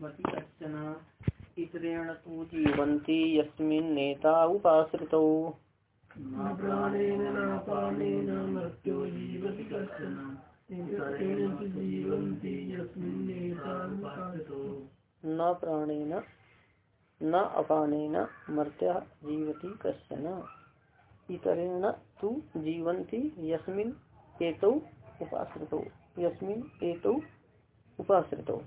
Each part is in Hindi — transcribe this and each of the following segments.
जीवति कश्चन। इतरेण तु जीवन्ति यस्मिन् नेता उपाश्रितौ। न प्राणेन न पानेन मृत्यो जीवति कश्चन। इतरेण तु जीवन्ति यस्मिन् नेता उपाश्रितौ। न प्राणेन न अपानेन मर्त्य जीवति कश्चन। इतरेण तु जीवन्ति यस्मिन् एतौ उपाश्रितौ। यस्मिन् एतौ उपाश्रितौ।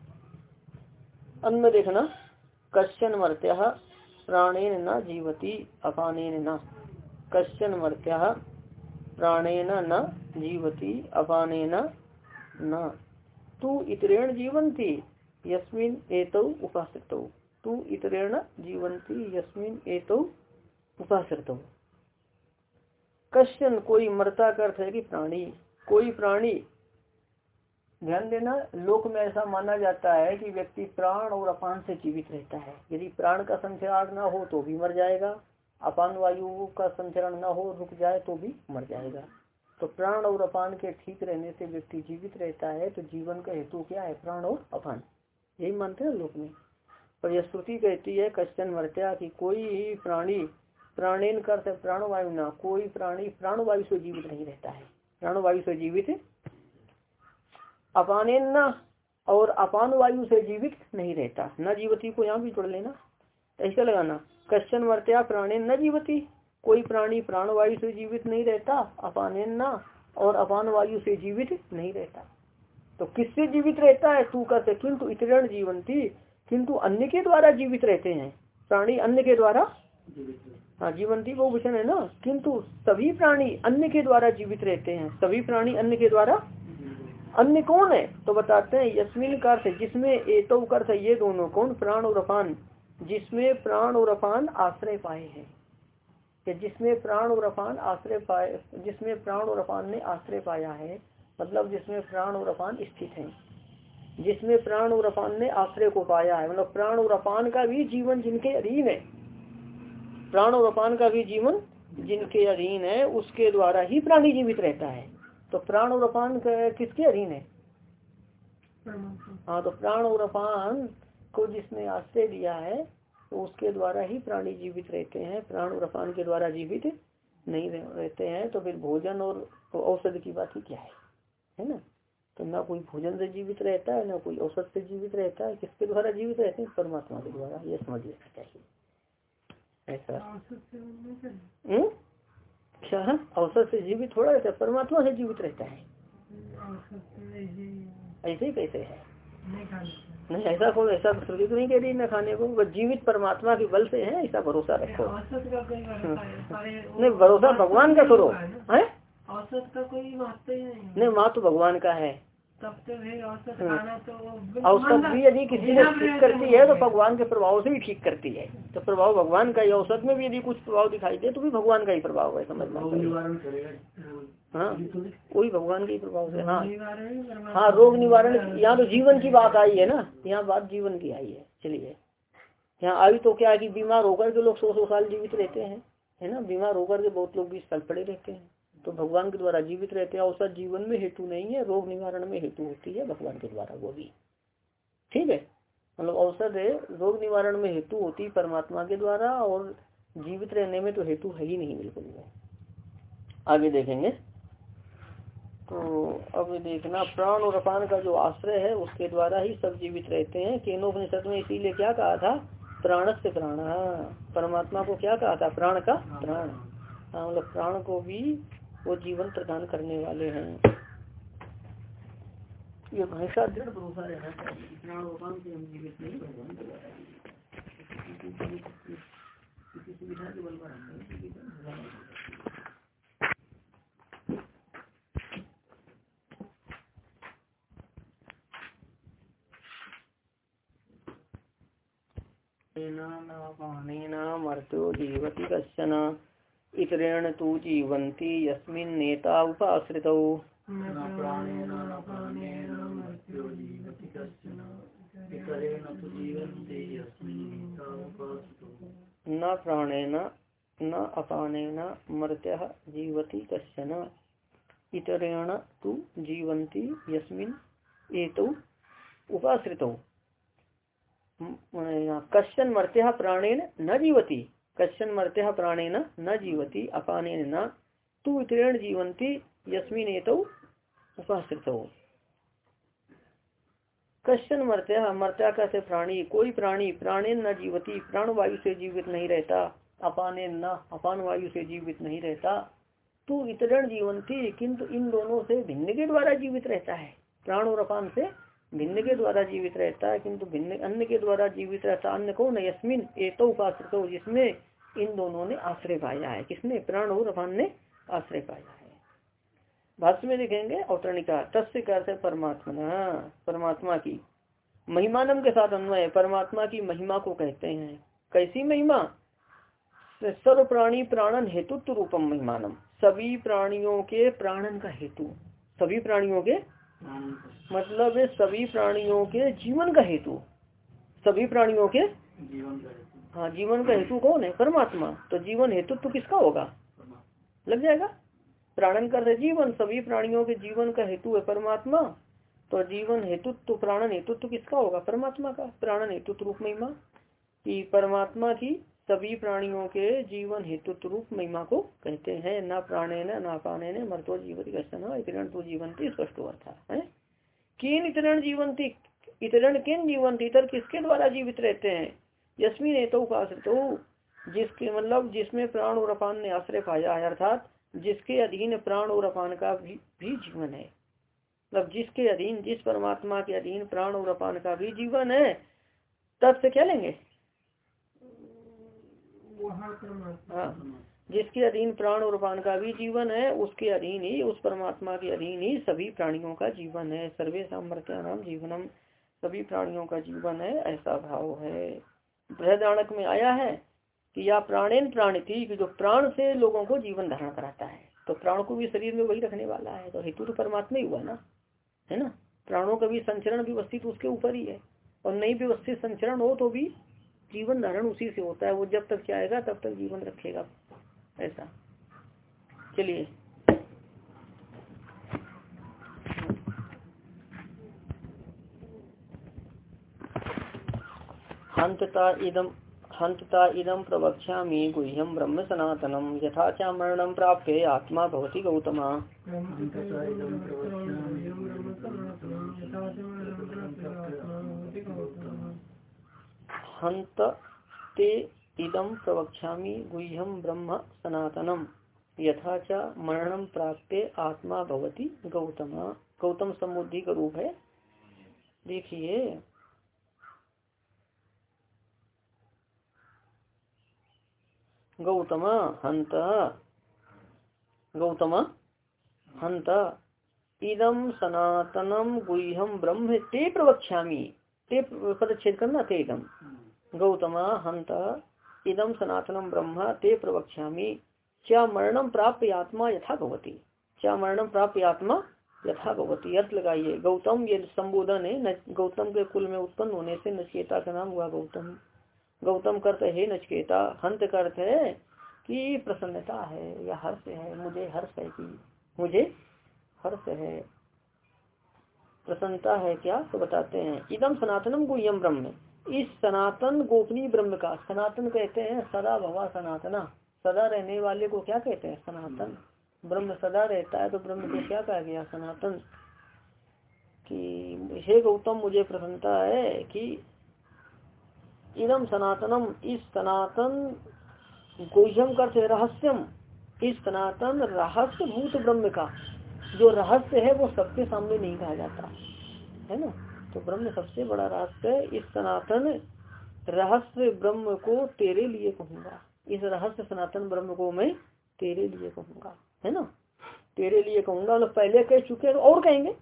अन्य देखना कश्चन मर्त्य प्राणेन न जीवती, अपानेन न। कश्चन मर्त्य प्राणेन न जीवति, अपानेन न। तू इतरेण जीवंती यस्मिन एतौ उपाश्रितौ तू इतरेण जीवंती यस्मिन एतौ उपाश्रितौ कश्चन कोई मरता का अर्थ है कि प्राणी। कोई प्राणी ध्यान देना, लोक में ऐसा माना जाता है कि व्यक्ति प्राण और अपान से जीवित रहता है। यदि प्राण का संचरण न हो तो भी मर जाएगा, अपान वायु का संचरण न हो, रुक जाए तो भी मर जाएगा। तो प्राण और अपान के ठीक रहने से व्यक्ति जीवित रहता है तो जीवन का हेतु क्या है? प्राण और अपान। यही मानते हैं लोक में। पर यह श्रुति कहती है, कश्चन मर्त्या की कोई ही प्राणी, प्राणेन करते प्राणवायु ना, कोई प्राणी प्राणवायु से जीवित नहीं रहता है। प्राणवायु से जीवित अपानेन न, और अपान वायु से जीवित नहीं रहता। न जीवती को यहाँ भी जोड़ लेना। ऐसा लगाना, कश्चन वर्त्या प्राणेन न जीवती। कोई प्राणी प्राण वायु से जीवित नहीं रहता अपानेन न, और अपान वायु से जीवित नहीं रहता। तो किससे जीवित रहता है? तू कहते किंतु इतरण जीवंती, किंतु अन्य के द्वारा जीवित रहते हैं। प्राणी अन्य के द्वारा? हाँ जीवंती वचन है ना। किंतु सभी प्राणी अन्य के द्वारा जीवित रहते हैं। सभी प्राणी अन्य के द्वारा अन्य कौन है? तो बताते हैं, यस्मिन अर्थ जिसमें एतो अर्थ ये दोनों कौन? प्राण और अपान। जिसमें प्राण और अपान आश्रय पाए हैं। कि जिसमें प्राण और अपान आश्रय पाए, जिसमें प्राण और अपान ने आश्रय पाया है मतलब जिसमें प्राण और अपान स्थित है। जिसमें प्राण और अपान ने आश्रय को पाया है मतलब प्राण और अपान का भी जीवन जिनके अधीन है। प्राण और अपान का भी जीवन जिनके अधीन है, उसके द्वारा ही प्राणी जीवित रहता है। तो प्राण और अपान किसके अधीन है? हाँ तो प्राण और अपान को जिसने आश्रय दिया है तो उसके द्वारा ही प्राणी जीवित रहते हैं। प्राण और अपान के द्वारा जीवित नहीं रहते हैं तो फिर भोजन और औषध की बात ही क्या है? है ना? तो ना कोई भोजन से जीवित रहता है ना कोई औसत से जीवित रहता है। किसके द्वारा जीवित रहते हैं? परमात्मा के द्वारा। ये समझ लेना चाहिए। ऐसा। क्या अवसर से जीवित थोड़ा रहता है परमात्मा से जीवित रहता है। ऐसे ही कैसे है? नहीं ऐसा कौन ऐसा श्रुति तो नहीं कह रही न खाने को बस जीवित परमात्मा के बल से है ऐसा भरोसा रखो। नहीं भरोसा भगवान का करो है? औसत का कोई नहीं नहीं माँ तो भगवान का है। तो औसत तो औसत भी यदि किसी ने ठीक करती है तो भगवान के प्रभाव से भी ठीक करती है। तो प्रभाव भगवान का ही औसत में भी यदि कुछ प्रभाव दिखाई दे तो भी भगवान का ही प्रभाव है समझ हाँ। वही भगवान के ही प्रभाव से हाँ। हाँ रोग निवारण यहाँ तो जीवन की बात आई है ना यहाँ बात जीवन की आई है चलिए। यहाँ आयु तो क्या है कि बीमार होकर के लोग सौ सौ साल जीवित रहते हैं है ना? बीमार होकर के बहुत लोग बीस साल पड़े रहते हैं। तो भगवान के द्वारा जीवित रहते हैं, औसत जीवन में हेतु नहीं है, रोग निवारण में हेतु होती है भगवान के द्वारा वो भी। ठीक है? मतलब औसत रोग निवारण में हेतु होती परमात्मा के द्वारा और जीवित रहने में तो हेतु है ही नहीं बिल्कुल आगे देखेंगे। तो अब देखना, प्राण और अपान का जो आश्रय है, उसके द्वारा ही सब जीवित रहते हैं। केनोपनिषद में इसीलिए क्या कहा था? प्राण। से प्राण परमात्मा को क्या कहा था? प्राण का प्राण। हाँ मतलब प्राण को भी वो जीवन प्रदान करने वाले हैं। ये हमेशा दृढ़ भरोसा रहना चाहिए। सुविधा के बल पर हम इतरेण तु जीवन्ति यस्मिन् नेता उपाश्रितौ। न प्राणेन न अपानेन मर्त्य जीवति कश्चन। इतरेण तु जीवन्ति यस्मिन् एतौ उपाश्रितौ। कश्चन मर्त्या प्राणेन न जीवती। कश्चन मर्त्या प्राणेन न जीवती, अपानेन न। तू इतरेण जीवंती यस्मिन एतौ उपाश्रित कश्चन मर्त्या मर्त्या कहते प्राणी, कोई प्राणी प्राणेन न जीवती प्राण वायु से जीवित नहीं रहता अपाने न, अपान वायु से जीवित नहीं रहता। तू इतरण जीवंती किंतु इन दोनों से भिन्न के द्वारा जीवित रहता है, प्राण और अपान से भिन्न के द्वारा जीवित रहता है, किंतु भिन्न, अन्य के द्वारा जीवित रहता अन्य कौन है? यस्मिन, एतो उपाश्रित हो जिसमें इन दोनों ने आश्रय पाया है। किसने? प्राण और अपान ने आश्रय पाया है। भाष्य में लिखेंगे औतरणिका, तस्य करते परमात्मा परमात्मा की महिमानम के साथ अन्वय परमात्मा की महिमा को कहते हैं। कैसी महिमा? सर्व प्राणी प्राणन हेतुत्व रूपम महिमानम। सभी प्राणियों के प्राणन का हेतु, सभी प्राणियों के मतलब सभी प्राणियों के जीवन का हेतु। सभी प्राणियों के? जीवन हाँ जीवन का हेतु कौन है? परमात्मा। तो जीवन हेतु तो किसका होगा? लग जाएगा? प्राणन कर रहे जीवन। सभी प्राणियों के जीवन का हेतु है परमात्मा। तो जीवन हेतु तो प्राणन हेतु तो किसका होगा? परमात्मा का। प्राणन हेतु रूप महिमा की परमात्मा की सभी प्राणियों के जीवन हेतु रूप महिमा को कहते हैं। न प्राणे न पाने न मरतो जीवन इतरण तो जीवंती स्पष्ट हुआ था है? किन इतरण जीवंती इतरण किन जीवंती इतर किसके द्वारा जीवित रहते हैं? यशमी ने तो उपाश्रित जिसके मतलब जिसमें प्राण और अपान ने आश्रय पाया है अर्थात जिसके अधीन प्राण और अपान का भी, भी जीवन है। मतलब जिसके अधीन जिस परमात्मा के अधीन प्राण और अपान का भी जीवन है तब से क्या लेंगे? हाँ। जिसके अधीन प्राण और पान का भी जीवन है, उसके अधीन ही, उस परमात्मा के अधीन ही सभी प्राणियों का जीवन है। सर्वे सामर्थ्या नाम जीवनम, सभी प्राणियों का जीवन है, ऐसा भाव है। बृहदाणक में आया है कि या प्राणेन प्राण थी कि जो प्राण से लोगों को जीवन धारण कराता है। तो प्राण को भी शरीर में वही रखने वाला है। तो हेतु तो परमात्मा ही हुआ ना, है ना? प्राणों का भी संचरण व्यवस्थित उसके ऊपर ही है। और नहीं व्यवस्थित संचरण हो तो भी जीवन धारण उसी से होता है, वो जब तक चाहेगा तब तक जीवन रखेगा, ऐसा। चलिए। हंतता इदम हंतता इदम प्रवक्षा गुह्यम ब्रह्म सनातनम यथा चा मरण प्राप्त आत्मा भवती गौतमा। हंत ते इदम प्रवक्षामि गुह्यम ब्रह्म सनातनम। यथा च मरणम प्राप्ते आत्मा भवती गौतम। गौतम समुद्धि का रूप है। देखिए। गौतम हंत गौतम हंत इदम सनातनम गुह्यम ब्रह्म ते प्रवक्ष्यामि। ते पदच्छेद करना ते इदम गौतम हंत इदम सनातनम ब्रह्म, ते प्रवक्ष्यामी। क्या मरणम प्राप्त आत्मा यथा भवती। क्या मरणम प्राप्त आत्मा यथा भवती। अर्थ लगाइए, गौतम ये संबोधन है गौतम के कुल में उत्पन्न होने से नचकेता का नाम हुआ गौतम। गौतम करते है नचकेता। हंत करते है कि प्रसन्नता है, या हर्ष है। मुझे हर्ष है कि मुझे हर्ष है। प्रसन्नता है क्या? तो बताते हैं। इदम सनातनम गुह्यम ब्रह्म। इस सनातन गोपनीय ब्रह्म का, सनातन कहते हैं सदा भवा सनातना। सदा रहने वाले को क्या कहते हैं? सनातन। ब्रह्म सदा रहता है तो ब्रह्म को क्या कहा गया? सनातन। कि हे गौतम, मुझे प्रसन्नता है कि इदम सनातनम, इस सनातन गोजम करते रहस्यम। इस सनातन रहस्य भूत ब्रह्म का। जो रहस्य है वो सबके सामने नहीं कहा जाता। है ना? तो ब्रह्म सबसे बड़ा रहस्य है इस सनातन रहस्य ब्रह्म को तेरे लिए कहूँगा। इस रहस्य सनातन ब्रह्म को मैं तेरे लिए कहूँगा, है ना? तेरे लिए कहूँगा मतलब पहले कह चुके तो और कहेंगे?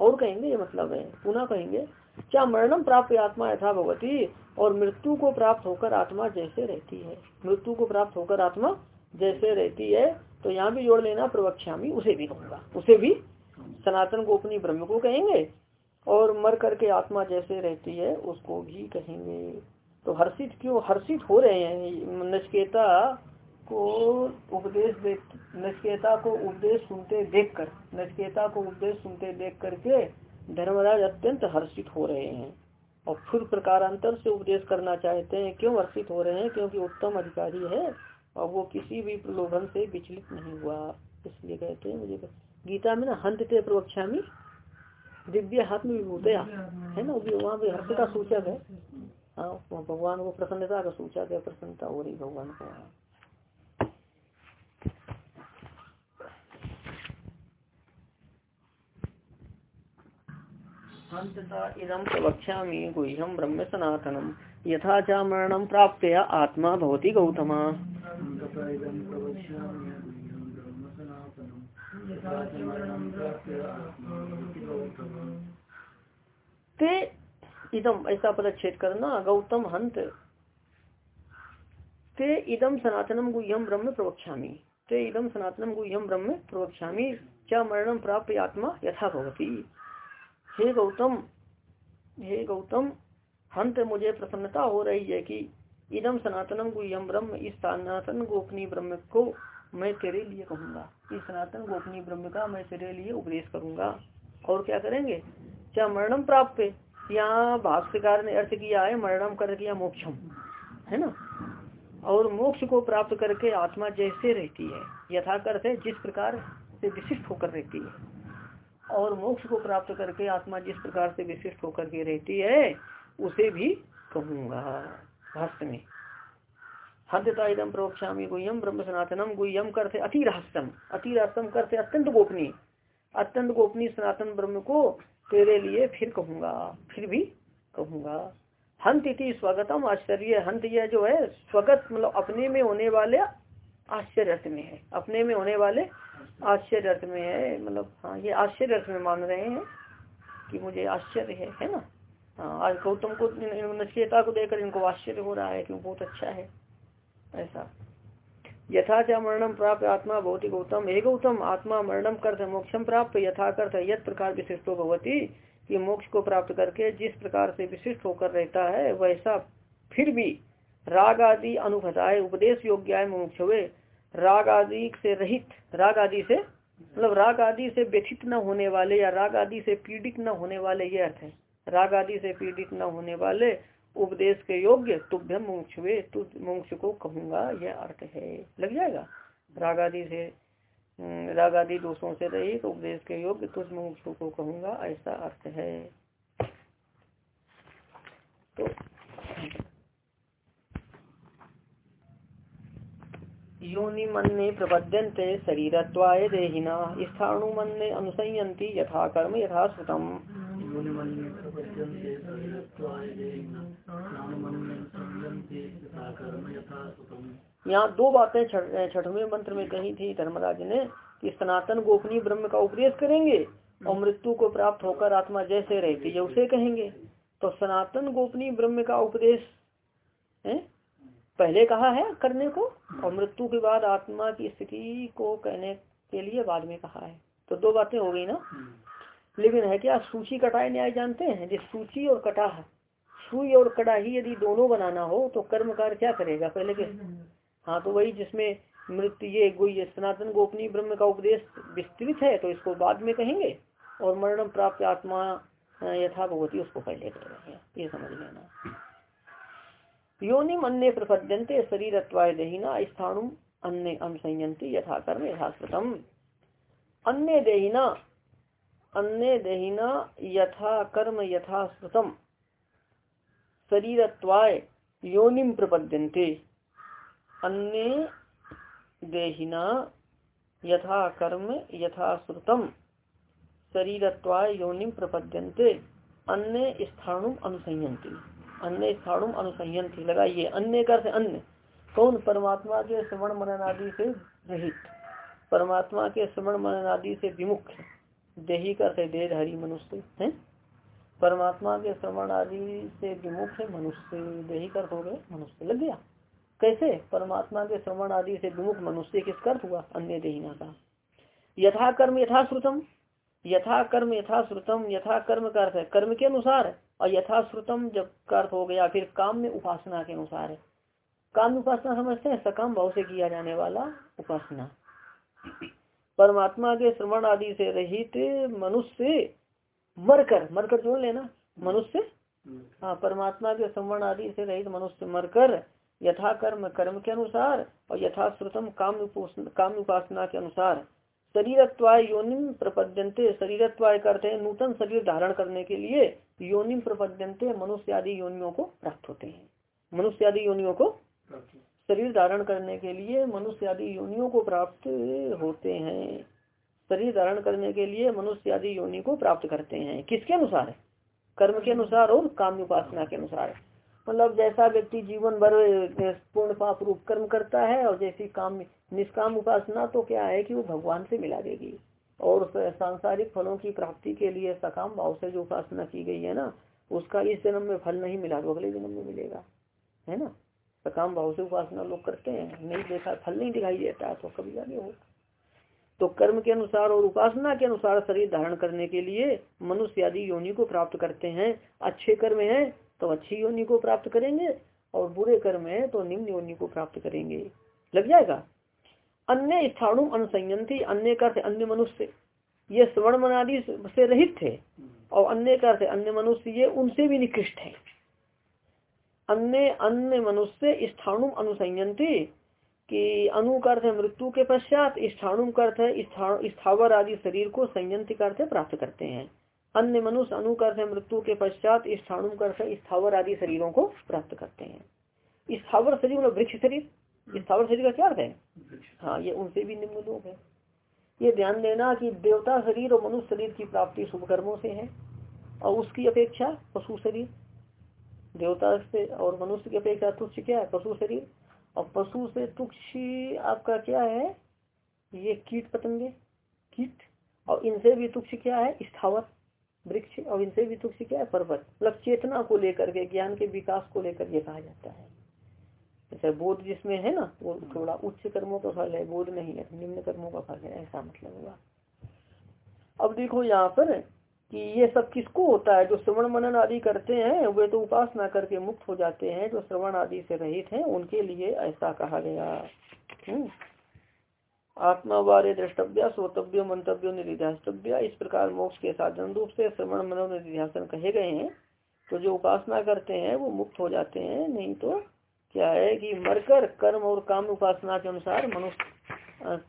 और कहेंगे, ये मतलब है। पुनः कहेंगे, क्या मरणम प्राप्त आत्मा यथा भगवती और मृत्यु को प्राप्त होकर आत्मा जैसे रहती है? मृत्यु को प्राप्त होकर आत्मा जैसे रहती है तो यहाँ भी जोड़ लेना, प्रवक्ष्यामी, उसे भी कहूँगा। उसे भी सनातन को अपनी ब्रह्म को कहेंगे और मर करके आत्मा जैसे रहती है, उसको भी कहेंगे। तो हर्षित क्यों? हर्षित हो रहे हैं। नचकेता को उपदेश देख नचकेता को उपदेश सुनते देख कर नचकेता को उपदेश सुनते देख करके धर्मराज अत्यंत हर्षित हो रहे हैं। और फिर प्रकारांतर से उपदेश करना चाहते हैं। क्यों हर्षित हो रहे हैं? क्योंकि उत्तम अधिकारी है और वो किसी भी प्रलोभन से विचलित नहीं हुआ। इसलिए कहते हैं मुझे, गीता में ना, हंत ते प्रवक्षा में दिव्य हाथ में विभूतया है ना? वहाँ भी हर्ष का सूचक है। हाँ भगवान को प्रसन्नता का सूचक है प्रसन्नता हो रही भगवान को। वहाँ इदम प्रवक्ष्यामि गुह्यम ब्रह्म सनातनम यथा च मरणम प्राप्त आत्मा भवती गौतम। ते इदम ऐसा पदच्छेद करना गौतम हंत ते इदम सनातनम गुह्यम ब्रह्म प्रवक्ष्यामि। ते इदम सनातनम गुह्यम ब्रह्म प्रवक्ष्यामि। च मरणम प्राप्त आत्मा यथा भवती। हे गौतम हे गौतम हंत मुझे प्रसन्नता हो रही है कि इदम सनातनम गुह्यम ब्रह्म, इस सनातन गोपनीय ब्रह्म को मैं तेरे लिए कहूँगा इस सनातन गोपनीय ब्रह्म का मैं तेरे लिए उपदेश करूँगा। और क्या करेंगे? क्या मरणम प्राप्त यहाँ भाष्यकार ने अर्थ किया है, मरणम कर किया मोक्षम। है ना? और मोक्ष को प्राप्त करके आत्मा जैसे रहती है, यथाकर्थ है, जिस प्रकार से विशिष्ट होकर रहती है। और मोक्ष को प्राप्त करके आत्मा जिस प्रकार से विशिष्ट होकर के रहती है, उसे भी कहूँगा। भाष्य में हदता इदम प्रोक्षामी गुह्यम ब्रह्म सनातनम गुह्यम करते अति रहस्यम अति रहस्यम करते अत्यंत गोपनीय। अत्यंत गोपनीय सनातन ब्रह्म को तेरे लिए फिर कहूँगा, फिर भी कहूँगा। हंत इति स्वागतम, आश्चर्य। हंत यह जो है, स्वगत मतलब अपने में होने वाले आश्चर्य अर्थ में है। अपने में होने वाले आश्चर्य अर्थ में है। मतलब हाँ ये आश्चर्य अर्थ में मान रहे हैं कि मुझे आश्चर्य है है ना? हाँ आज गौतम को नचेता को देखकर इनको आश्चर्य हो रहा है कि बहुत अच्छा है। ऐसा। यथा मरणम प्राप्त आत्मा भौति गौतम। हे गौतम, आत्मा मरणम करते मोक्षम प्राप्त यथा करते यद प्रकार विशिष्टो भवती कि मोक्ष को प्राप्त करके जिस प्रकार से विशिष्ट होकर रहता है, वैसा फिर भी राग आदि अनुभताए उपदेश योग्य मोक्ष हुए राग आदि से रहित राग आदि से मतलब राग आदि से व्यथित न होने वाले या राग आदि से पीड़ित न होने वाले, ये अर्थ है। राग आदि से पीड़ित न होने वाले उपदेश के योग्य तुभ्यम मोक्षवे तु मोक्ष को कहूँगा, यह अर्थ है। लग जाएगा? राग आदि से राग आदि दोषों से रहित उपदेश के योग्य तुझ मोक्ष को कहूँगा, ऐसा अर्थ है। तो योनि मन्ने प्रपद्यन्ते शरीरत्वाय देहिना, स्थाणु मन्ने अनुसंयन्ति यथा कर्म यथा श्रुतम। यहाँ दो बातें छठवें मंत्र में कही थी धर्मराज ने कि सनातन गोपनीय ब्रह्म का उपदेश करेंगे और मृत्यु को प्राप्त होकर आत्मा जैसे रहती है उसे कहेंगे। तो सनातन गोपनीय ब्रह्म का उपदेश है? पहले कहा है करने को और मृत्यु के बाद आत्मा की स्थिति को कहने के लिए बाद में कहा है। तो दो बातें हो गई ना? लेकिन है क्या? सूची कटाए न्याय जानते हैं? जिस सूची और कटाह सुई और कटाही यदि दोनों बनाना हो तो कर्म कार्य क्या करेगा? पहले के हाँ तो वही जिसमें मृत्यु ये सनातन गोपनीय ब्रह्म का उपदेश विस्तृत है तो इसको बाद में कहेंगे। और मरण प्राप्त आत्मा यथा भगवती उसको पहले कर रहे हैं। ये समझ लेना। योनि अन्य प्रपद्यंते शरीर देहिना स्थानु अन्य अनुसंयंती यथा कर्म यथाश्रुतम अन्य देहिना अन्य देहिना यथा कर्म यथाश्रुतम शरीरत्वाय योनिम प्रपद्यन्ते। अन्य देहिना यथा कर्म यथा यथाश्रुतम शरीरत्वाय योनिम प्रपद्यन्ते। अन्य स्थानु अनुसंयंती अन्य स्थाणु अनुसंयन थी लगाइए, अन्य कर से अन्य। कौन? परमात्मा के श्रवण मनन आदि से रहित। परमात्मा के श्रवण मनन आदि से विमुख। देही कर से देहधारी मनुष्य है। परमात्मा के श्रवण आदि से विमुख है मनुष्य। देही कर हो गए मनुष्य लग गया। कैसे? परमात्मा के श्रवण आदि से विमुख मनुष्य किस कर्त हुआ? अन्य देहिना का। यथा कर्म यथा श्रुतम यथा कर्म यथा श्रुतम यथा कर्म का अर्थ है, कर्म के अनुसार। और यथा श्रुतम जब का अर्थ हो गया, फिर काम में उपासना के अनुसार। है काम उपासना समझते हैं, सकाम भाव से किया जाने वाला उपासना। परमात्मा के श्रवण आदि से रहित मनुष्य मरकर मरकर जोड़ लेना मनुष्य? हाँ परमात्मा के श्रवण आदि से रहित मनुष्य मरकर यथा कर्म कर्म के अनुसार और यथा श्रुतम काम काम उपासना के अनुसार शरीरत्वाय योनिम प्रपद्यंते शरीरत्वाय करते हैं नूतन शरीर धारण करने के लिए योनिम प्रपद्यंते मनुष्य आदि योनियों को प्राप्त होते हैं। मनुष्य आदि योनियों को शरीर धारण करने के लिए मनुष्य आदि योनियों को प्राप्त होते हैं। शरीर धारण करने के लिए मनुष्य आदि योनि को प्राप्त करते हैं। किसके अनुसार कर्म के अनुसार और काम उपासना के अनुसार। मतलब जैसा व्यक्ति जीवन भर पूर्ण पाप रूप कर्म करता है और जैसी काम, निष्काम उपासना तो क्या है कि वो भगवान से मिला देगी। और सांसारिक फलों की प्राप्ति के लिए सकाम भाव से जो उपासना की गई है ना, उसका इस जन्म में फल नहीं मिला तो अगले जन्म में मिलेगा। है ना? सकाम भाव से उपासना लोग करते हैं। नहीं देखा, फल नहीं दिखाई देता तो कभी आगे हो। तो कर्म के अनुसार और उपासना के अनुसार शरीर धारण करने के लिए मनुष्य आदि योनि को प्राप्त करते हैं। अच्छे कर्म है तो अच्छी योनि को प्राप्त करेंगे और बुरे कर्म है तो निम्न योनि को प्राप्त करेंगे। लग जाएगा? अन्य स्थानु अनुसंयंती, अन्य का अन्य मनुष्य। ये स्वर्ण मनादि से रहित थे और अन्य का अन्य मनुष्य, ये उनसे भी निकृष्ट है। अन्य अन्य मनुष्य स्थानु अनुसंयंती कि अनु अर्थ है मृत्यु के पश्चात स्थानु अर्थ है स्थावर आदि शरीर को संयंत्र करते प्राप्त करते हैं। अन्य मनुष्य अनु है मृत्यु के पश्चात स्थानु है स्थावर आदि शरीरों को प्राप्त करते हैं। स्थावर शरीर मतलब वृक्ष शरीर? स्थावर शरीर का क्या अर्थ है? हाँ ये उनसे भी निम्न लोग है। ये ध्यान देना कि देवता शरीर और मनुष्य शरीर की प्राप्ति शुभ कर्मों से है और उसकी अपेक्षा पशु शरीर। देवता से और मनुष्य की अपेक्षा तुच्छ क्या है? पशु शरीर। और पशु से तुक्ष आपका क्या है? ये कीट पतंगे। कीट। और इनसे भी तुक्ष क्या है? स्थावर, वृक्ष। और इनसे भी तुक्ष क्या है? पर्वत। मतलब चेतना को लेकर के, ज्ञान के विकास को लेकर ये कहा जाता है। जैसे बोध जिसमें है ना, वो थोड़ा उच्च कर्मों का फल है, बोध नहीं है, निम्न कर्मों का फल है, ऐसा मतलब होगा अब देखो यहाँ पर कि ये सब किसको होता है? जो श्रवण मनन आदि करते हैं, वे तो उपासना करके मुक्त हो जाते हैं, जो श्रवण आदि से रहित हैं, उनके लिए ऐसा कहा गया। हम्म। आत्मा बारे द्रष्टव्य, सोतव्य, मंतव्य, निधिध्यास्तव्य, इस प्रकार मोक्ष के साधन रूप से श्रवण मनन निधिध्यासन कहे गए हैं। तो जो उपासना करते हैं, वो मुक्त हो जाते हैं। नहीं तो क्या है कि मरकर कर्म और काम उपासना के अनुसार मनुष्य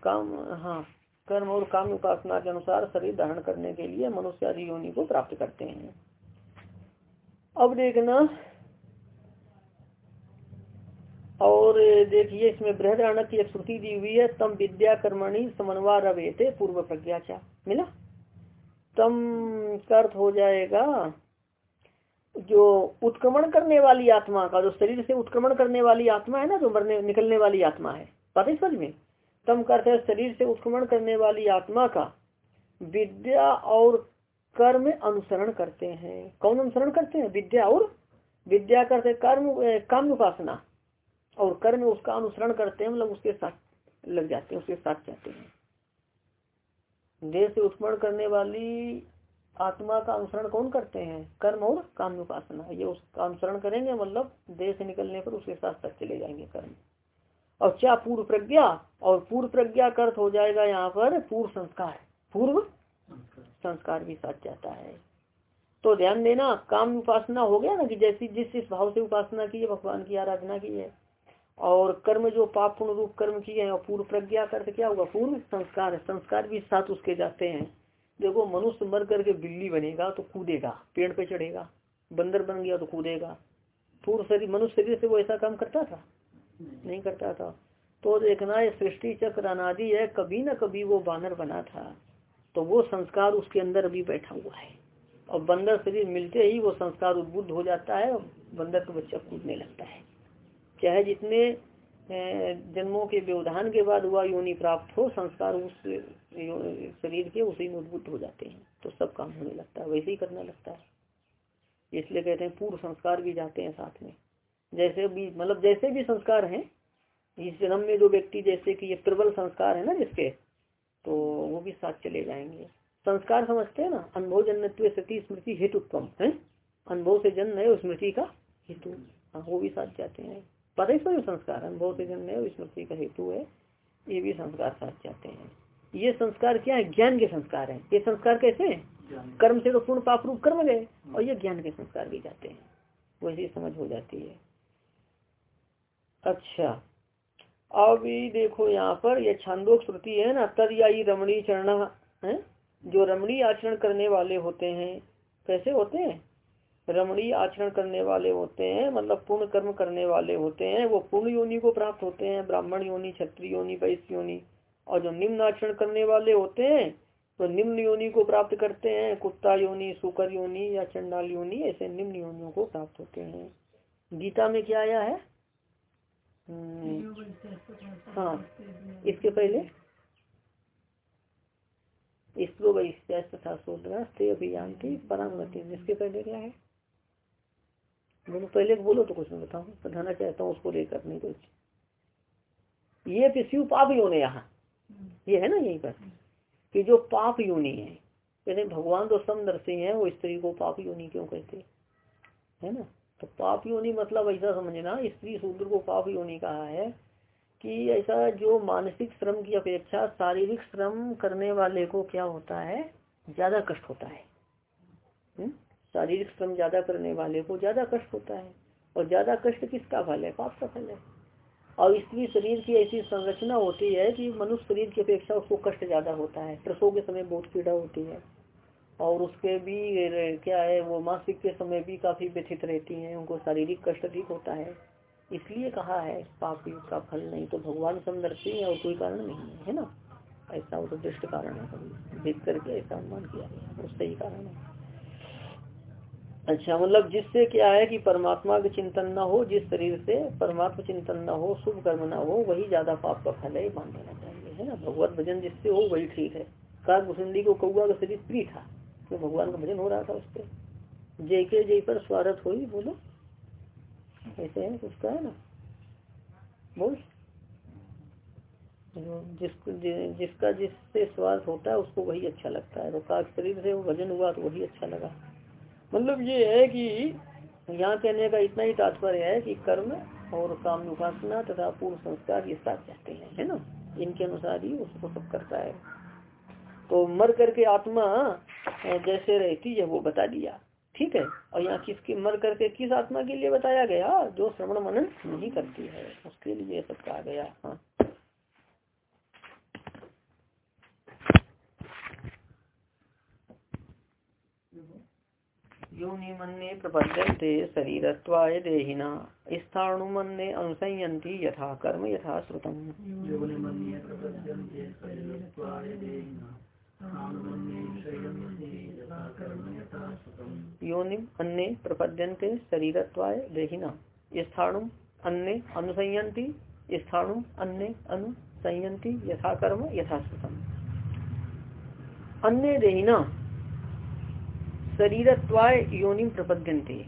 काम हाँ कर्म और काम उपासना के अनुसार शरीर धारण करने के लिए मनुष्य आदि योनि को प्राप्त करते हैं। अब देखना, और देखिए, इसमें बृहदारण की एक श्रुति दी हुई है, तम विद्या कर्मणि समन्वय रवेते पूर्व प्रज्ञा क्या मिला? तम अर्थ हो जाएगा, जो उत्क्रमण करने वाली आत्मा का, जो शरीर से उत्क्रमण करने वाली आत्मा है ना, जो मरने, निकलने वाली आत्मा है। पता समझ में? तम करते शरीर से उत्क्रमण करने वाली आत्मा का विद्या और कर्म अनुसरण करते हैं। कौन अनुसरण करते हैं? विद्या और विद्या करते कर्म काम उपासना। और कर्म उसका अनुसरण करते हैं मतलब उसके साथ लग जाते हैं, उसके साथ जाते हैं। देह से उत्पन्न करने वाली आत्मा का अनुसरण कौन करते हैं? कर्म और काम उपासना। ये उसका अनुसरण करेंगे मतलब देह से निकलने पर उसके साथ साथ चले जाएँगे कर्म। और क्या पूर्व प्रज्ञा? और पूर्व प्रज्ञा का अर्थ हो जाएगा यहाँ पर पूर्व संस्कार। पूर्व संस्कार। भी साथ जाता है। तो ध्यान देना काम उपासना हो गया ना कि जैसी जिस इस भाव से उपासना की है भगवान की आराधना की है। और कर्म जो पाप पूर्ण रूप कर्म किए हैं और पूर्व प्रज्ञा का अर्थ क्या होगा पूर्व संस्कार संस्कार भी साथ उसके जाते हैं। देखो मनुष्य मर करके बिल्ली बनेगा तो कूदेगा पेड़ पे चढ़ेगा बंदर बन गया तो कूदेगा। पूर्व शरीर मनुष्य शरीर से वो ऐसा काम करता था? नहीं करता था। तो देखना है सृष्टि चक्र अनादि है, कभी ना कभी वो बानर बना था। तो वो संस्कार उसके अंदर अभी बैठा हुआ है। और बंदर शरीर मिलते ही वो संस्कार उद्बुद्ध हो जाता है और बंदर का बच्चा कूदने लगता है। चाहे जितने जन्मों के व्यवधान के बाद हुआ, योनि प्राप्त हो, संस्कार उस शरीर के उसी में उद्बुद्ध हो जाते हैं। तो सब काम होने लगता है, वैसे ही करने लगता है। इसलिए कहते हैं, पूर्व संस्कार भी जाते हैं साथ में। जैसे भी मतलब जैसे भी संस्कार हैं इस जन्म में जो व्यक्ति जैसे कि ये प्रबल संस्कार है ना जिसके तो वो भी साथ चले जाएँगे। संस्कार समझते हैं ना अनुभव जन्नत्व सती स्मृति हेतुत्व है? अनुभव से जन्म है स्मृति का हेतु। हाँ वो भी साथ जाते हैं। पता ही संस्कार अनुभव से जन्म है स्मृति का हेतु है ये भी संस्कार साथ जाते हैं। ये संस्कार क्या है? ज्ञान के संस्कार है। ये संस्कार कैसे है? कर्म से तो पूर्ण पाप रूप कर्म गए और ये ज्ञान के संस्कार भी जाते हैं। वैसी समझ हो जाती है। अच्छा। अब ये देखो यहाँ पर, ये छांदोक श्रुति है ना तद या रमणी चरण, है, जो रमणी आचरण करने वाले होते हैं। कैसे होते हैं? रमणीय आचरण करने वाले होते हैं मतलब पूर्ण कर्म करने वाले होते हैं, वो पूर्ण योनि को प्राप्त होते हैं, ब्राह्मण योनि, क्षत्रिय योनि, वैश्य योनि, और जो निम्न आचरण करने वाले होते हैं तो निम्न योनि को प्राप्त करते हैं, कुत्ता योनि, सुकर योनि या चंडाल योनि, ऐसे निम्न योनियों को प्राप्त होते हैं। गीता में क्या आया है? हाँ इसके पहले? तथा शूद्र अभियान की परामति इसके पहले क्या है? बोलो, पहले बोलो तो कुछ मैं बताऊँ। बताना चाहता हूँ, उसको लेकर नहीं कुछ। ये पिस्यु पाप योनि यहाँ। ये है ना यहीं पर? कि जो पाप योनि है कहते भगवान तो समदर्शी है, वो स्त्री को पाप योनि क्यों कहते है ना? तो पाप योनि मतलब ऐसा समझना, स्त्री शूद्र को पाप योनि कहा है कि ऐसा जो मानसिक श्रम की अपेक्षा शारीरिक श्रम करने वाले को क्या होता है? ज़्यादा कष्ट होता है। हम्म? शारीरिक श्रम ज़्यादा करने वाले को ज़्यादा कष्ट होता है। और ज़्यादा कष्ट किसका फल है? पाप का फल है। और स्त्री शरीर की ऐसी संरचना होती है कि मनुष्य शरीर की अपेक्षा उसको कष्ट ज़्यादा होता है। प्रसव के समय बहुत पीड़ा होती है। और उसके भी, क्या है, वो मासिक के समय भी काफ़ी व्यथित रहती हैं, उनको शारीरिक कष्ट अधिक होता है। इसलिए कहा है, पाप का फल नहीं तो भगवान समदर्शी है और कोई कारण नहीं है है ना? ऐसा वो तो दृष्ट कारण है देख करके ऐसा अनुमान किया गया उससे ही कारण है। अच्छा मतलब जिससे क्या है कि परमात्मा का चिंतन न हो, जिस शरीर से परमात्मा चिंतन न हो, शुभ कर्म न हो, वही ज़्यादा पाप का फल है मान लेना चाहिए, है ना? भगवत भजन जिससे हो, वही ठीक है। कार को कौआ का शरीर प्री था। तो भगवान का भजन हो रहा था उस पर जय के जय पर स्वागत हो बोलो। ऐसे है उसका है ना? बोल। जिसको जिसका जिससे स्वार्थ होता है, उसको वही अच्छा लगता है। तो काक शरीर से वो भजन हुआ तो वही अच्छा लगा। मतलब ये है कि यहाँ कहने का इतना ही तात्पर्य है कि कर्म और काम उपासना तथा पूर्व संस्कार ये साथ चाहते हैं, है ना? इनके अनुसार ही उसको सब करता है। तो मर करके आत्मा जैसे रहती है वो बता दिया। ठीक है? और यहाँ किसकी मर करके किस आत्मा के लिए बताया गया? जो श्रवण मनन नहीं करती है उसके लिए सब कहा गया। हाँ। योनि मन्ने प्रपद्यन्ते शरीरत्वाय देहिना। अनुसंयन्ति यथा कर्म यथा श्रुतम्। योनि अन्य प्रपद्यन्ते शरीरत्वाय देहिना। स्थाणुम अन्य अनुसंयन्ति स्थाणुम अन्य अनुसंयन्ति यथा कर्म यथा श्रुतम् अन्य देहिना, शरीरत्वाय योनिम प्रपद्यंते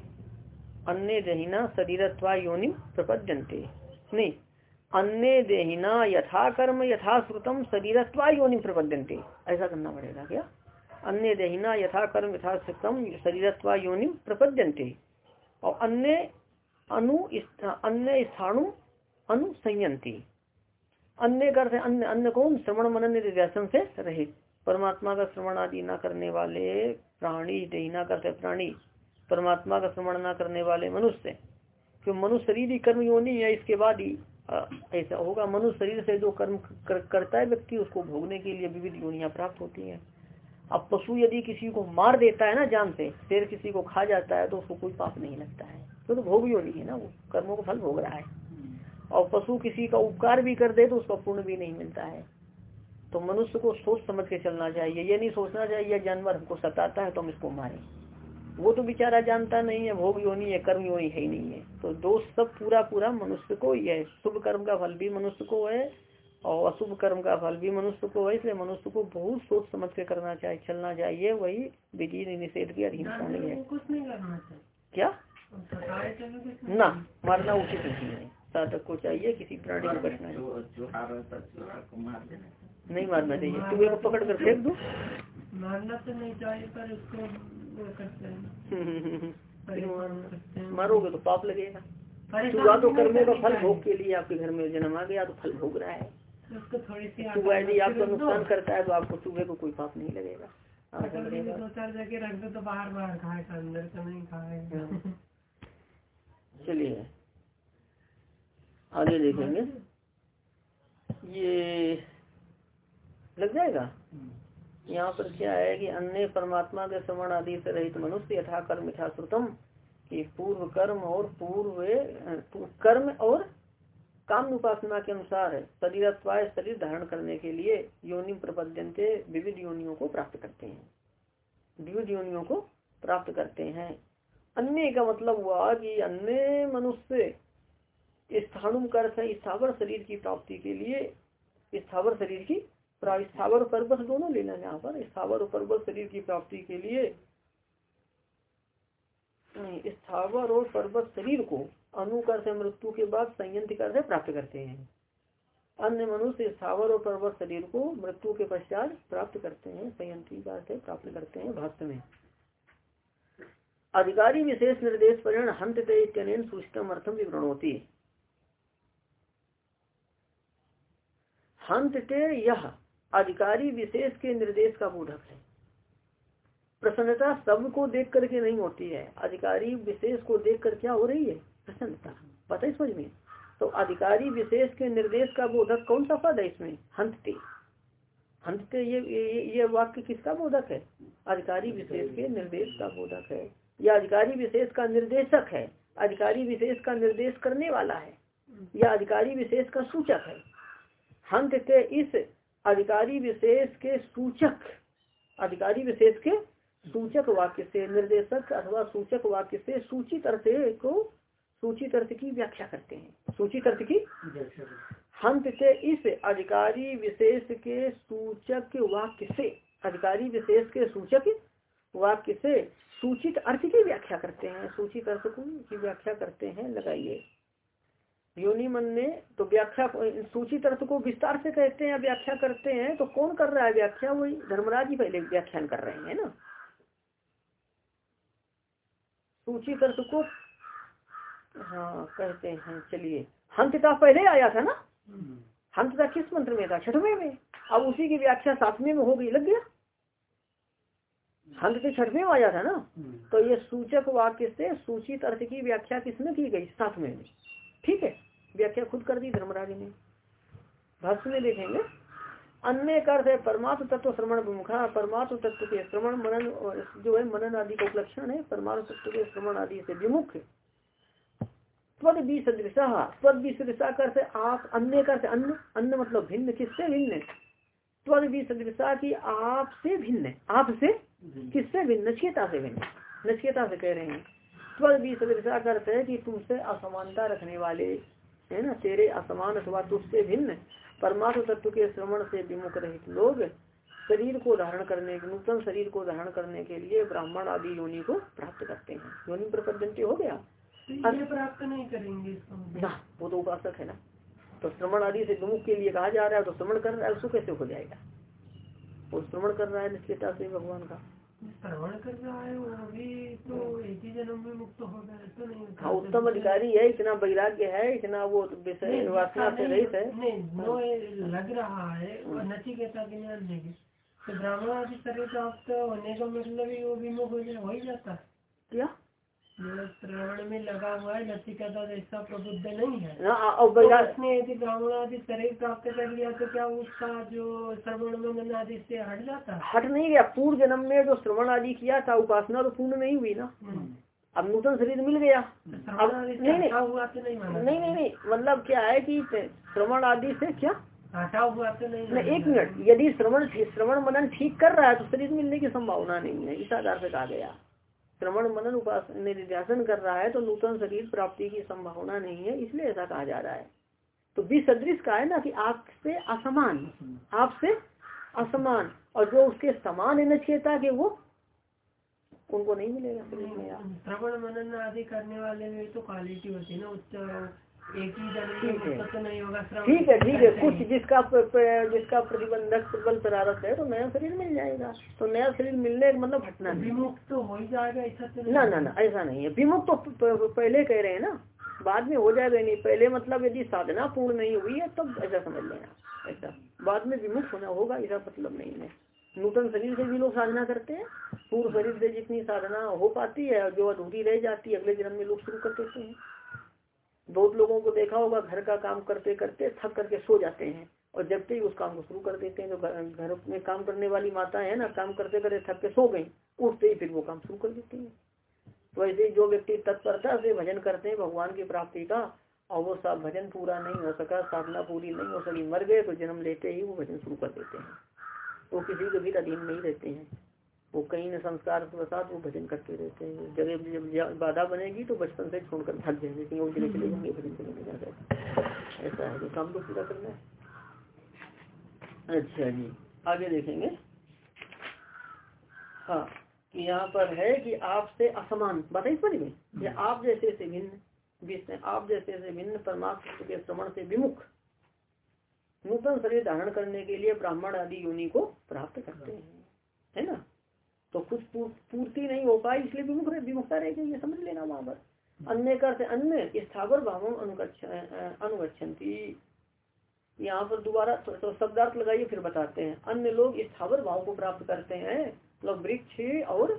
अन्य देहिना, शरीरत्वाय योनिम प्रपद्यंते नहीं अन्य देहिना यथा कर्म यथा श्रुतम शरीरत्वाय योनिम प्रपद्यंते ऐसा करना पड़ेगा क्या? अन्य देहिना यथा कर्म यथा श्रुतम शरीरत्वाय योनि प्रपद्यंते और अन्य अनु अन्य स्थानु अनुसंयंती अन्य करते अन्य अन्य कौन? श्रवण मनन निध्यासन से रहित परमात्मा का श्रवण आदि न करने वाले प्राणी देना करते प्राणी। परमात्मा का श्रवण न करने वाले मनुष्य। क्यों? मनुष्य शरीर ही कर्म योनि है, इसके बाद ही ऐसा होगा। मनुष्य शरीर से जो कर्म कर, करता है व्यक्ति उसको भोगने के लिए विविध योनियाँ प्राप्त होती हैं। अब पशु यदि किसी को मार देता है ना जान से शेर किसी को खा जाता है तो उसको कोई पाप नहीं लगता है। तो, तो भोग योनि है ना वो कर्मों का फल भोग रहा है। और पशु किसी का उपकार भी कर दे तो उसका पुण्य भी नहीं मिलता है। तो मनुष्य को सोच समझ के चलना चाहिए। ये नहीं सोचना चाहिए जानवर हमको सताता है तो हम इसको मारे। वो तो बेचारा जानता नहीं है भोग योनी है कर्म योनी है ही नहीं है। तो दोष सब पूरा पूरा मनुष्य को ही है। शुभ कर्म का फल भी मनुष्य को है और अशुभ कर्म का फल भी मनुष्य को है इसलिए मनुष्य को बहुत सोच समझ के करना चाहिए चलना चाहिए वही विधि निषेध की अधीन होनी है। कुछ नहीं करना चाहिए। क्या? ना मारना उचित नहीं है। साधक को चाहिए किसी प्राणी को बचना नहीं मारना चाहिए। चूहे को पकड़ कर फेंक दो। मारना तो नहीं चाहिए पर उसको मारोगे तो पाप लगेगा। चूहा तो कर्मों का फल भोग के लिए आपके घर में जन्म आ गया तो फल भोग रहा है। चूहा यदि आपका नुकसान करता है तो आपको चूहे को कोई पाप नहीं लगेगा। दो चार दो तो बाहर खाएगा अंदर का नहीं हाँ। चलिए। आगे देखेंगे। ये लग जाएगा? यहाँ पर क्या है कि अन्य परमात्मा के श्रवण आदि से रहित मनुष्य यथा कर्म यथा श्रुतम कि पूर्व कर्म और पूर्व कर्म और काम उपासना के अनुसार शरीर शरीर धारण करने के लिए योनि प्रपद्यंते विविध योनियों को प्राप्त करते हैं। विविध योनियों को प्राप्त करते हैं। अन्य का मतलब हुआ कि अन्य मनुष्य स्थानुम कर स्थावर शरीर की प्राप्ति के लिए, स्थावर शरीर की स्थावर और पर्वत दोनों लेना यहाँ पर। स्थावर और पर्वत शरीर की प्राप्ति के लिए स्थावर और पर्वत शरीर को अनुकर से मृत्यु के बाद संयंत्र कर से प्राप्त करते हैं। अन्य मनुष्य स्थावर और पर्वत शरीर को मृत्यु के पश्चात प्राप्त करते हैं संयंत्री से प्राप्त करते हैं भक्त में। अधिकारी विशेष निर्देश परिण हंत सूचितम अर्थम विवरण होती हंत के यह अधिकारी विशेष के निर्देश का बोधक है। प्रसन्नता सबको देख करके नहीं होती है। अधिकारी विशेष को देख कर क्या हो रही है? प्रसन्नता। पता है समझ में? तो अधिकारी विशेष के निर्देश का बोधक कौन सा पद है इसमें? हंतते। ये ये, ये वाक्य किसका बोधक है? अधिकारी विशेष के निर्देश का बोधक है। या अधिकारी विशेष का निर्देशक है? अधिकारी विशेष का निर्देश करने वाला है। या अधिकारी विशेष का सूचक है? हंत के इस अधिकारी विशेष के सूचक, अधिकारी विशेष के सूचक वाक्य से, निर्देशक अथवा सूचक वाक्य से सूचित अर्थ को, सूचित अर्थ की व्याख्या करते हैं। सूचित अर्थ की हंत के इस अधिकारी विशेष के सूचक वाक्य से, अधिकारी विशेष के सूचक वाक्य से सूचित अर्थ की व्याख्या करते हैं। सूचित अर्थ की व्याख्या करते हैं, लगाइए। योनि मन ने तो व्याख्या सूचित अर्थ को विस्तार से कहते हैं, व्याख्या करते हैं तो कौन कर रहा है व्याख्या? वही धर्मराज जी पहले व्याख्यान कर रहे हैं ना। सूचित अर्थ को हाँ कहते हैं, चलिए। हंतता पहले आया था ना? हंतता किस मंत्र में था? छठवें में। अब उसी की व्याख्या सातवें में हो गई, लग गया? हंत के छठवें में आया था ना? तो ये सूचक वाक्य से सूचित अर्थ की व्याख्या किसने की गई? सातवें में। ठीक है व्याख्या खुद कर दी धर्मराज ने। भाष्य में देखेंगे अन्य अर्थ है परमात्म तत्व श्रवण विमुखा परमात्म तत्व के श्रवण मनन जो है मनन आदि का उपलक्षण है परमात्म तत्व के श्रवण आदि से विमुख त्वद आप अन्य कर अन्न अन्न मतलब भिन्न किससे भिन्न त्वद सदृशा की आपसे भिन्न आपसे किससे भिन्न? नचकेता से भिन्न। नचकेता से कह रहे हैं। त्वद भी सदृशा करते है कि तुमसे असमानता रखने वाले है ना तेरे असमान अथवा तुझसे भिन्न परमात्म तत्व के श्रवण से विमुख रहित लोग शरीर को धारण करने के नूतन शरीर को धारण करने के लिए ब्राह्मण आदि योनि को प्राप्त करते हैं। योनि प्रपद्यंती हो गया? तो प्राप्त नहीं करेंगे ना वो तो उपासक है ना। तो श्रवण आदि से विमुख के लिए कहा जा रहा है तो श्रवण कर रहा है उसको कैसे हो जाएगा? वो श्रवण कर रहा है निश्चिता से भगवान का। श्रवण कर रहा है वो भी तो एक ही जन्म में मुक्त होगा तो नहीं हाँ उत्तम अधिकारी है इतना वैराग्य है इतना वो विषय वासना से रहित है। नहीं वो लग रहा है और नचिकेता के ज्ञान देंगे तो ब्राह्मण आदि शरीर प्राप्त होने का मतलब ही वो विमुख हो ही जाता। है क्या? में लगा हुआ है नचिकेता ऐसा प्रबुद्ध नहीं है। हाँ, तो उसने यदि ब्राह्मण आदि शरीर प्राप्त कर लिया तो क्या उसका जो श्रवण मनन आदि से हट जाता? हट नहीं गया पूर्व जन्म में जो श्रवण आदि किया था उपासना तो पूर्ण नहीं हुई ना। हम्म। अब नूतन शरीर मिल गया। अब नहीं नहीं। हुआ तो नहीं नहीं नहीं नहीं। मतलब क्या है कि श्रवण आदि से क्या? हटा हुआ तो नहीं एक मिनट। यदि श्रवण श्रवण मनन ठीक कर रहा है तो शरीर मिलने की संभावना नहीं है। इस आधार से कहा गया। श्रवण मनन उपास कर रहा है तो नूतन शरीर प्राप्ति की संभावना नहीं है, इसलिए ऐसा कहा जा रहा है। तो विसदृश का है ना कि आपसे असमान आपसे असमान, और जो उसके समान है नचेता के वो उनको नहीं मिलेगा। श्रवण मनन आदि करने वाले में तो क्वालिटी होती है ना, उच्च एक ही ठीक है। ठीक है कुछ जिसका जिसका प्रतिबंधक प्रबल प्रारत है तो नया शरीर मिल जाएगा। तो नया शरीर मिलने का मतलब हटना विमुक्त तो हो ही जाएगा ऐसा तो ना ना ना ऐसा नहीं है। विमुक्त तो पहले कह रहे हैं ना बाद में हो जाएगा नहीं। पहले मतलब यदि साधना पूर्ण नहीं हुई है तब ऐसा समझ लेना। ऐसा। बाद में विमुक्त होना होगा ऐसा मतलब नहीं है। नूतन शरीर से भी लोग साधना करते हैं। पूर्व शरीर से जितनी साधना हो पाती है जो अधूरी रह जाती है अगले जन्म में लोग शुरू कर देते हैं। बहुत लोगों को देखा होगा, घर का काम करते करते थक करके सो जाते हैं। और जब ही उस काम को शुरू कर देते हैं जो घर में काम करने वाली माता है ना, काम करते करते थक के सो गई, उठते ही फिर वो काम शुरू कर देती है। तो ऐसे जो व्यक्ति तत्परता से भजन करते हैं, भगवान की प्राप्ति का, और वो सब भजन पूरा नहीं हो सका, साधना पूरी नहीं हो सकी, मर गए तो जन्म लेते ही वो भजन शुरू कर देते हैं। वो किसी के भी अधीन नहीं रहते हैं। वो कहीं न संस्कार के साथ वो भजन करते रहते हैं। जब जब बाधा बनेगी तो बचपन से छोड़कर थक जाएँगे कहीं और चले जाएँगे भजन करने जाकर ऐसा है तो काम तो पूरा करना है। अच्छा जी आगे देखेंगे। हाँ यहाँ पर है कि आपसे असमान बताइए समझ में? कि आप जैसे से भिन्न आप जैसे से भिन्न परमात्मा के श्रवण से विमुख नूतन शरीर धारण करने के लिए ब्राह्मण आदि योनि को प्राप्त करते हैं। है ना? तो कुछ पूर्ति नहीं हो पाई इसलिए विमुख विमुखता रहेगी ये समझ लेना वहाँ पर। अन्य कर अन्य स्थावर भावों अनुगछन थी यहाँ पर दोबारा तो, तो शब्दार्थ लगाइए फिर बताते हैं। अन्य लोग स्थावर भाव को प्राप्त करते हैं मतलब वृक्ष और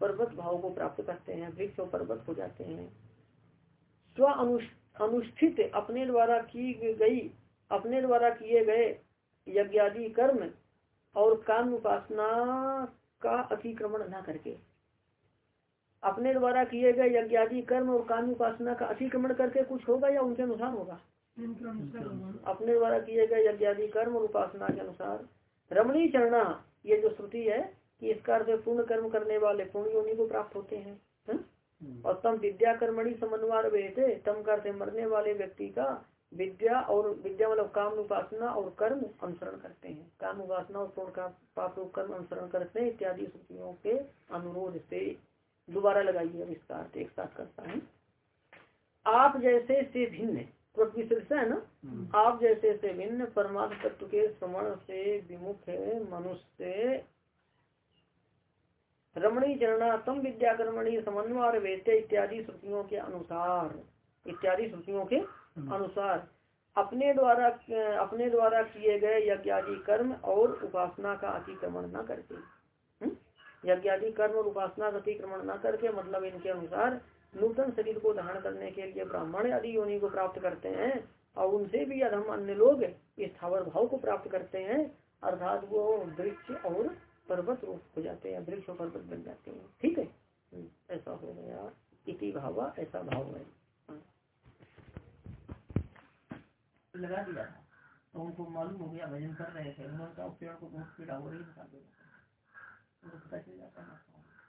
पर्वत भाव को प्राप्त करते हैं वृक्ष और पर्वत हो जाते हैं। स्व अनुष्ठित अपने द्वारा की गई अपने द्वारा किए गए यज्ञादि कर्म और काम उपासना का अतिक्रमण न करके। अपने द्वारा किए गए यज्ञादि कर्म और काम उपासना का अतिक्रमण करके कुछ होगा या उनके अनुसार होगा? अपने द्वारा किए गए यज्ञादि कर्म और उपासना के अनुसार। रमणी चरणा ये जो श्रुति है कि इस कार्य पूर्ण कर्म करने वाले पूर्ण योनि को प्राप्त होते हैं है? और तम विद्या कर्मणी समन्वय बेटे तम कर मरने वाले व्यक्ति का विद्या और विद्या मतलब काम उपासना और कर्म अनुसरण करते हैं काम उपासना और पूर्ण का पाप कर्म अनुसरण करते हैं इत्यादि श्रुतियों के अनुरोध से दोबारा लगाइए अब इसका अर्थ एक साथ करता है आप जैसे से भिन्न है ना हम्म। आप जैसे से भिन्न परमात्म तत्व के श्रवण से विमुख है मनुष्य रमणी चरणा तम विद्या कर्मणी समन्वय वेते इत्यादि श्रुतियों के अनुसार इत्यादि श्रुतियों के। अनुसार अपने द्वारा अपने द्वारा किए गए यज्ञादि कर्म और उपासना का अतिक्रमण न करके हम्म? यज्ञादि कर्म और उपासना का अतिक्रमण न करके मतलब इनके अनुसार नूतन शरीर को धारण करने के लिए ब्राह्मण आदि योनि को प्राप्त करते हैं और उनसे भी अधम अन्य लोग स्थावर भाव को प्राप्त करते हैं अर्थात वो वृक्ष और पर्वत रूप हो जाते हैं वृक्ष और पर्वत बन जाते हैं। ठीक है? हम्म, ऐसा हो गया। इति भावा ऐसा भाव है। लगा दिया था। तो उनको मालूम हो गया भजन कर रहे थे। उन्होंने कहा पेड़ को बहुत पीड़ा हो रही निकाल उनको पता चल जाता है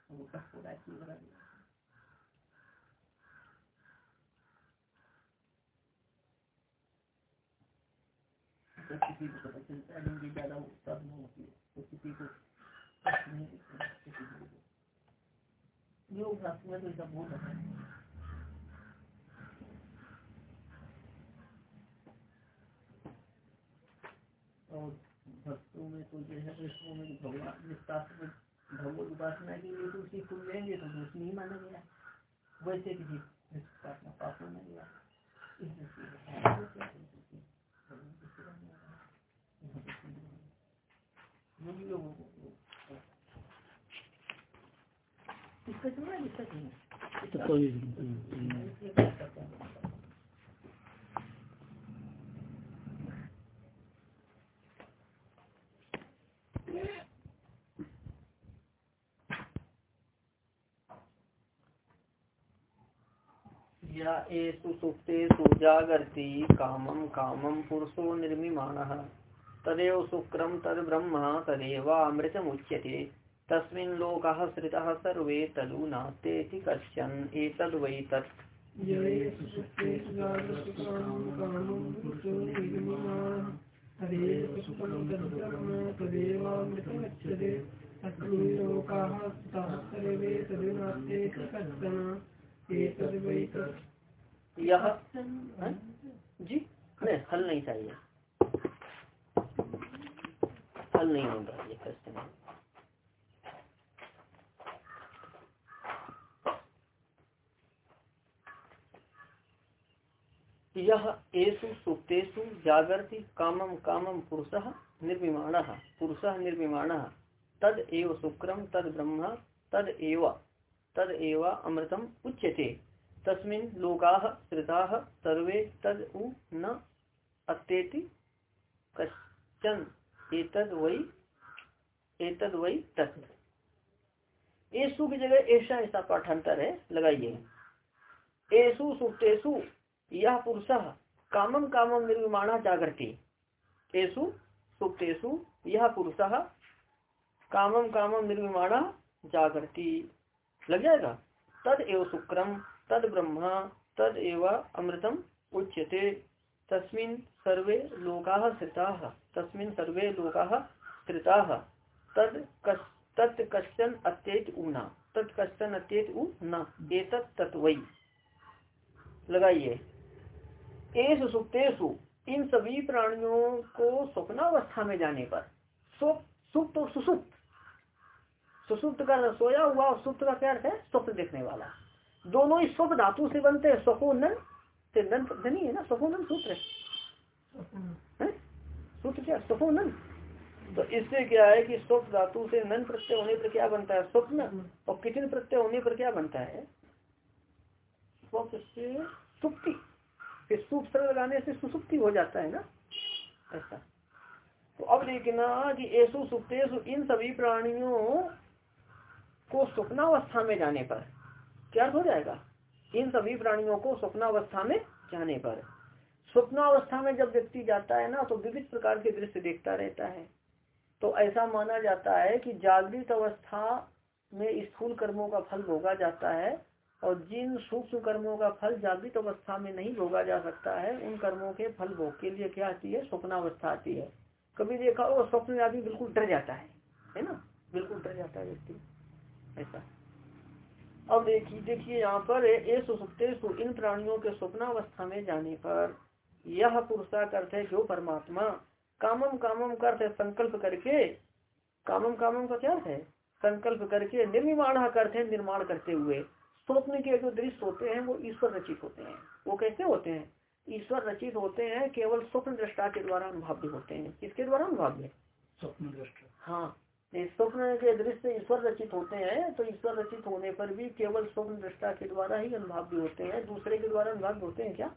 उनको हो रहा है लगा दिया तो किसी को पता चलता है ज़्यादा उत्साह नहीं होती है तो किसी को कष्ट नहीं किसी को योग तो है। और भक्तों में तो जो है विष्णु में भगवान भगवत उपासना के लिए तो उसी फूल लेंगे तो दोष नहीं माना गया। वैसे किसी उपासना पाप माना गया। को इसका चुना इसका चुना या एषु सुप्तेषु जागर्ति कामं कामं पुरुषो निर्मिमाणः। तदेव शुक्रम तद ब्रह्म तदेवामृतमुच्यते तस्मिन् लोकः श्रितः सर्वे तदु नास्तेति कश्चन, एतद् वै तत्। यह? जी? नहीं, हल नहीं चाहिए। हल नहीं होगा ये क्वेश्चन यह एसु सुप्तेषु जागृति कामम कामम पुरुष निर्विमाण पुरुष निर्विमाण। तद एव शुक्रम तद ब्रह्म, तद एव तद एव अमृतम उच्यते। तस्मिन लोका श्रिता सर्वे तद उ न अत्येति कश्चन। एतद वही एतद वही तत् एसु की जगह ऐसा ऐसा पाठांतर है, लगाइए। एसु सुप्तेसु यह पुरुष कामम कामम निर्माणा जागृति। एसु सुप्तेसु यह पुरुष कामम कामम निर्माणा जागृति। लग जाएगा? तद एव शुक्रम। तद ब्रह्मा तद एव अमृतम उच्यते। तस्मिन सर्वे लोका श्रिता तस्मिन सर्वे लोका श्रिता तद तत् कश्चन अत्येत ऊना तत् कश्चन अत्येत ऊ न। तत्वई लगाइए। एस सुप्तेशु इन सभी प्राणियों को स्वप्नावस्था में जाने पर सुप्त और सुसुप्त। सुसुप्त का सोया हुआ और सुप्त का क्या अर्थ है? स्वप्न देखने वाला। दोनों ही स्वप्न धातु से बनते हैं स्वपोनन से धनी है ना स्वपोनन सूत्र है। सूत्र क्या स्वपोनन तो इससे क्या है कि स्वप्न धातु से नन प्रत्यय होने पर क्या बनता है? स्वप्न। और किचन प्रत्यय होने पर क्या बनता है? स्वप्न से सुप्ति फिर सुप लगाने से सुसुप्ति हो जाता है ना? ऐसा। तो अब देखना कि ऐसु सुप्तेशु इन सभी प्राणियों को स्वप्नावस्था में जाने पर क्या हो जाएगा? इन सभी प्राणियों को स्वप्नावस्था में जाने पर। स्वप्नावस्था में जब व्यक्ति जाता है ना तो विविध प्रकार के दृश्य देखता रहता है। तो ऐसा माना जाता है कि जागृत अवस्था में स्थूल कर्मों का फल भोगा जाता है और जिन सूक्ष्म कर्मों का फल जागृत अवस्था में नहीं भोगा जा सकता है, उन कर्मों के फल भोग के लिए क्या आती है? स्वप्नावस्था आती है। कभी देखा वो स्वप्न आदमी बिल्कुल डर जाता है है ना? बिल्कुल डर जाता है व्यक्ति। ऐसा। अब देखिए देखिए यहाँ पर ये इन प्राणियों के स्वप्नावस्था में जाने पर यह पुरुषा है जो परमात्मा। कामम कामम करते संकल्प करके कामम कामम का क्या है? संकल्प करके निर्मिमाण करते निर्माण करते हुए। स्वप्न के जो दृश्य होते हैं वो ईश्वर रचित होते हैं। वो कैसे होते हैं? ईश्वर रचित होते हैं केवल स्वप्न दृष्टा के द्वारा अनुभाव्य होते हैं। किसके द्वारा अनुभाव्य? स्वप्न दृष्टा। हाँ स्वप्न के दृश्य ईश्वर रचित होते हैं तो ईश्वर रचित होने पर भी केवल स्वप्न दृष्टा के द्वारा ही अनुभाव्य होते हैं। दूसरे के द्वारा अनुभाव्य होते हैं क्या?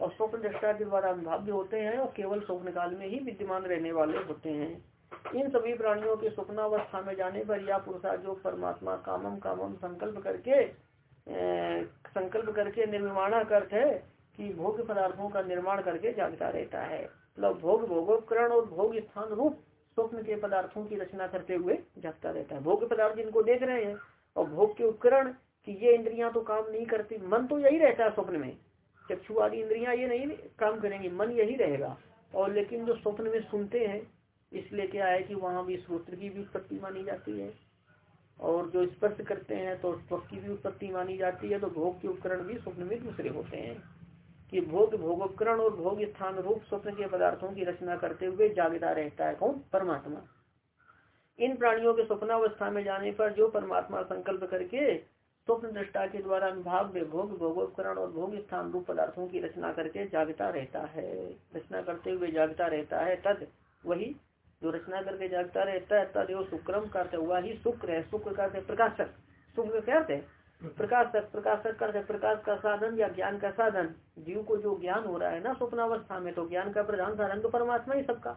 और स्वप्न दृष्टा के द्वारा अनुभाव्य होते हैं और केवल स्वप्न काल में ही विद्यमान रहने वाले होते हैं। इन सभी प्राणियों के स्वप्नावस्था में जाने पर या पुरुषा जो परमात्मा कामम कामम संकल्प करके ए, संकल्प करके निर्माणा करते है कि भोग पदार्थों का निर्माण करके जागता रहता है। मतलब भोग भोगोपकरण और भोग स्थान रूप स्वप्न के पदार्थों की रचना करते हुए जागता रहता है। भोग पदार्थ जिनको देख रहे हैं और भोग के उपकरण कि ये इंद्रियाँ तो काम नहीं करती, मन तो यही रहता है स्वप्न में। चक्षु आदि इंद्रियाँ ये नहीं काम करेंगी, मन यही रहेगा। और लेकिन जो स्वप्न में सुनते हैं, इसलिए क्या है कि वहाँ भी श्रोत्र की भी उत्पत्ति मानी जाती है। और जो स्पर्श करते हैं तो त्वक की भी उत्पत्ति मानी जाती है तो भोग के उपकरण भी स्वप्न में दूसरे होते हैं। कि भोग भोगोपकरण और भोग स्थान रूप स्वप्न के पदार्थों की रचना करते हुए जागता रहता है कौन? परमात्मा। इन प्राणियों के स्वप्नावस्था में जाने पर जो परमात्मा संकल्प करके स्वप्न दृष्टा के द्वारा अनुभाव में भोग भोगोपकरण और भोग स्थान रूप पदार्थों की रचना करके जागता रहता है, रचना करते हुए जागता रहता है, तद वही जो रचना करके जागता रहता है तदेव शुक्रम करते हुआ ही शुक्र है, शुक्र करते प्रकाशक। शुक्र क्या प्रकाशक प्रकाशक करते प्रकाश का साधन या ज्ञान का साधन। जीव को जो ज्ञान हो रहा है ना स्वप्नावस्था में तो ज्ञान का प्रधान साधन तो परमात्मा ही सबका।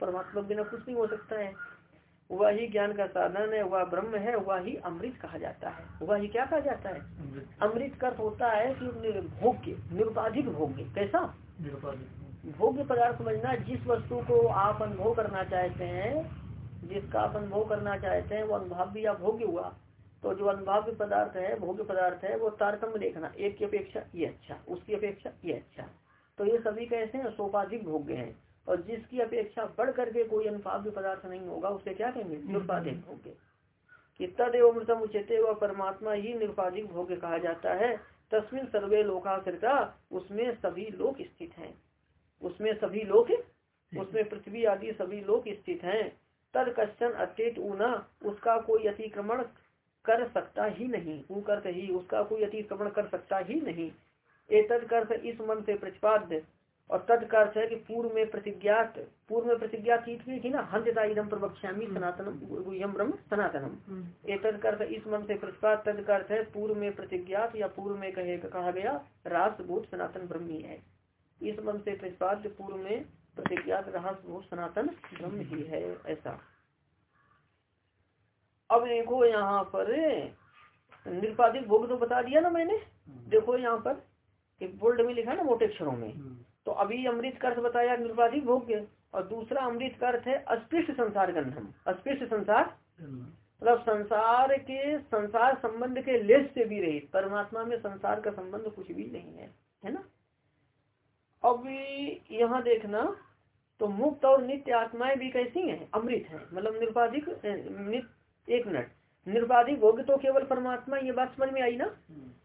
परमात्मा बिना कुछ नहीं हो सकता है। वह ही ज्ञान का साधन है वह ब्रह्म है वह ही अमृत कहा जाता है। वह ही क्या कहा जाता है? अमृत। का होता है कि भोग्य निरुपाधिक भोग्य कैसा? भोग्य पदार्थ समझना जिस वस्तु को आप अनुभव करना चाहते हैं जिसका आप अनुभव करना चाहते हैं वो अनुभव भी या भोग्य हुआ। तो जो अनुभाव्य पदार्थ है भोग्य पदार्थ है वो तारतम्य देखना एक की अपेक्षा ये अच्छा उसकी अपेक्षा ये अच्छा। तो ये सभी कैसे हैं? सोपाधिक भोग्य हैं। और जिसकी अपेक्षा बढ़ करके कोई अनुभाव्य पदार्थ नहीं होगा उसे क्या कहेंगे? निरुपाधिक भोग्य। कि तदेव अमृतम उचित व परमात्मा ही निरुपाधिक भोग्य कहा जाता है। तस्मिन सर्वे लोकाकृता उसमें सभी लोग स्थित हैं। उसमें सभी लोग उसमें पृथ्वी आदि सभी लोग स्थित हैं। तद कश्चन अत्यत ऊना उसका कोई अतिक्रमण कर सकता ही नहीं ऊ करते ही उसका कोई अतिक्रमण कर सकता ही नहीं। एतद कर्थ इस मन से प्रतिपाद्य और अर्थ है कि पूर्व में प्रतिज्ञात पूर्व में प्रतिज्ञा की थी ना हंत्यता इधम प्रवक्ष्यामी सनातनम यम ब्रह्म सनातनम ये तद अर्थ इस मन से प्रतिपाद अर्थ है पूर्व में प्रतिज्ञात या पूर्व में कहे कहा गया राष्ट्रभूत सनातन ब्रह्म ही। है इस मन से प्रतिपाद पूर्व में प्रतिज्ञात राष्ट्रभूत सनातन ब्रह्म ही है ऐसा। अब देखो यहाँ पर निरुपाधिक भोग तो बता दिया ना मैंने। देखो यहाँ पर बोल्ड में लिखा ना मोटे अक्षरों में तो अभी अमृत का अर्थ बताया निरुपाधिक भोग्य और दूसरा अमृत का अर्थ है अस्पृश्य संसार गंधम। अस्पृश्य संसार? मतलब संसार के संसार संबंध के लेस से भी रहित परमात्मा में संसार का संबंध कुछ भी नहीं है है ना? अब यहाँ देखना तो मुक्त और नित्य आत्माएँ भी कैसी हैं? अमृत है। मतलब निरुपाधिक एक मिनट। निर्बाधिक भोग तो केवल परमात्मा ये बात समझ में आई ना?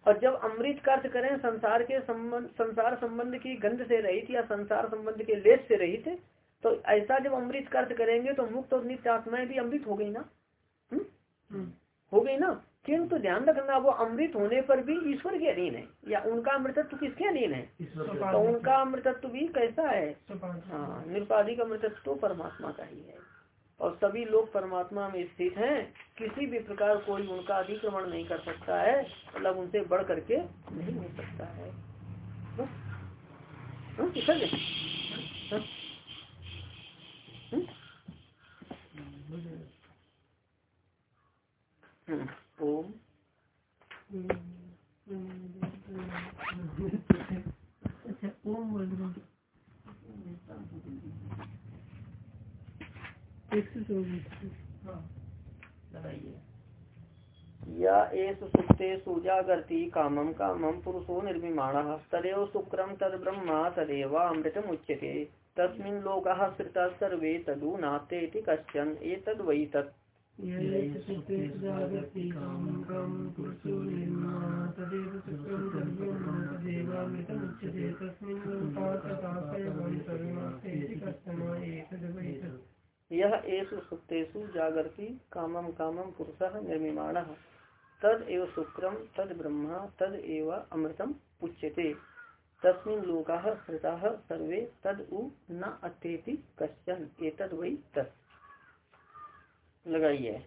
और जब अमृत का अर्थ करें संसार के संबंध संसार संबंध की गंध से रहित या संसार संबंध के लेस से रहित तो ऐसा जब अमृत का अर्थ करेंगे तो मुक्त और नित्य आत्माएँ भी अमृत हो गई ना? हुँ? हम्म? हो गई ना? किंतु ध्यान रखना वो अमृत होने पर भी ईश्वर के अधीन है या उनका अमृतत्व किसके अधीन है? तो उनका अमृतत्व भी कैसा है? हाँ निरुपाधिक अमृतत्व तो परमात्मा का ही है। और सभी लोग परमात्मा में स्थित हैं। किसी भी प्रकार कोई उनका अधिक्रमण नहीं कर सकता है मतलब उनसे बढ़ करके नहीं हो सकता है। ओम। अच्छा ओम या एस सुप्तेषु जागर्ति कामम कामम पुरुषो निर्मिमाण तदेव शुक्रम तद ब्रह्मा तदेवामृतम उच्यते तस्मिन् लोकाः श्रिता सर्वे तदु नाते कश्चन एतद् वै तत्। यह एसु सुप्तेषु जागृति कामम कामम पुरुष निर्मिमाण। तद एव शुक्रम तद ब्रह्म, तद एव अमृतम उच्यते तस्मिन लोका श्रुता सर्वे तद उ न अत्येति कश्चन। एतद वही तत्। लगाइए।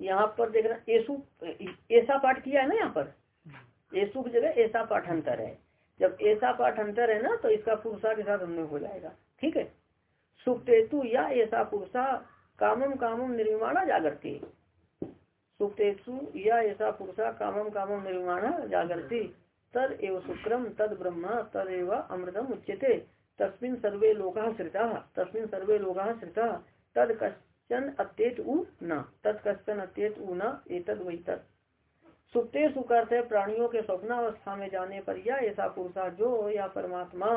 यहाँ पर देखना ऐसु ऐसा पाठ किया है ना यहाँ पर? ऐसु की जगह ऐसा पाठांतर है। जब ऐसा पाठांतर है ना तो इसका पुरुषा के साथ हमने हो जाएगा। ठीक है? सुप्तेतु या ऐसा पुरुषा कामम कामम निर्माणा जागृति सुप्तेतु या ऐसा पुरुषा कामम कामम निर्माणा जागृति तद एव शुक्रम तद ब्रह्म, तद एव अमृतम उच्यते। तस्मिन सर्वे लोका श्रिता, तस्मिन सर्वे लोका श्रिता। तद कश्चन अत्येत उ न, तद कश्चन अत्येत उ न, एतद वही तत् सुप्ते सुकर्थ प्राणियों के स्वप्नावस्था में जाने पर या ऐसा पुरुषा जो या परमात्मा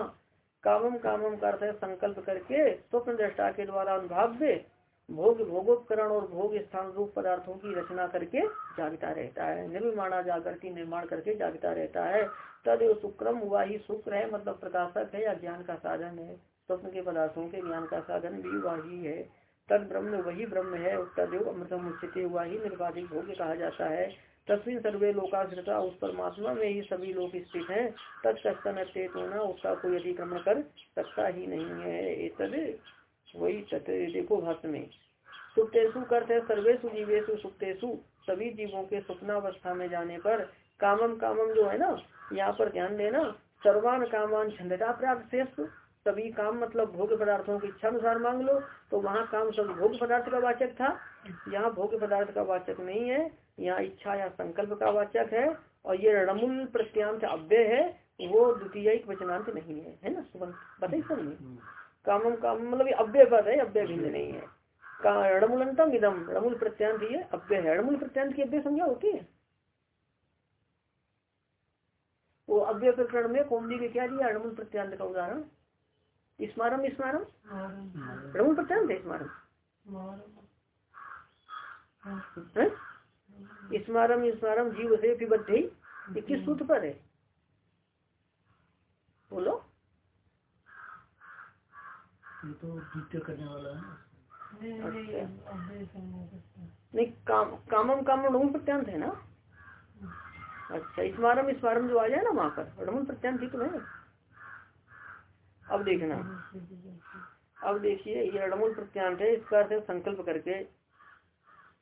कामम कामम करते संकल्प करके स्वप्न दृष्टा के द्वारा अनुभाव से भोग, भोगोपकरण और भोग स्थान रूप पदार्थों की रचना करके जागता रहता है। निर्माणा की, निर्माण करके जागता रहता है। तद शुक्रम हुआ ही शुक्र है मतलब प्रकाशक है या ज्ञान का साधन है। स्वप्न के पदार्थों के ज्ञान का साधन भी वही है। तद ब्रह्म वही ब्रह्म है तदेव अमृतम उचित हुआ ही निर्वाधिक भोग कहा जाता है। तस्वीर सर्वे लोकाश्रिता उस परमात्मा में ही सभी लोग स्थित हैं। तत्कन चेत होना उसका कोई अतिक्रमण कर सकता ही नहीं है। तद वही तत् देखो भाष में। सुप्तेशु करते सर्वेशु जीवेशु सुप्तेशु सभी जीवों के स्वप्नावस्था में जाने पर कामम कामम जो है ना, यहाँ पर ध्यान देना, सर्वान कामान छंदता प्राप्त श्रेष्ठ सभी काम मतलब भोग पदार्थों की इच्छा अनुसार मांग लो तो वहाँ काम सब भोग पदार्थ का वाचक था। यहाँ भोग पदार्थ का वाचक नहीं है। यहाँ इच्छा या संकल्प का वाचक है और ये रणमूल प्रत्यांत अव्यय है वो द्वितीय वचनांत नहीं है है ना? बताइए सर कामम काम मतलब अव्यय पद है अव्यय भिन्न नहीं है। रणमूलंतम इदम रणमूल प्रत्यांत ये अव्यय है। रणमूल प्रत्यांत की अव्यय संज्ञा होती है? वो अव्यय प्रकरण में कोमली के क्या दिया? रणमूल प्रत्यांत का उदाहरण। स्मारम स्मारम? रणमूल प्रत्यांत है स्मारम। स्मारम स्मारम जीव से ये किस सूत्र पर है? बोलो। ये तो करने वाला है नहीं काम कामम काम ढूंढ प्रत्यांत है ना? अच्छा स्मारम स्मारम जो आ जाए ना वहाँ पर रमन प्रत्यांत तो है। अब देखना। अब देखिए ये रमूल प्रत्यांत है इसका अर्थ संकल्प करके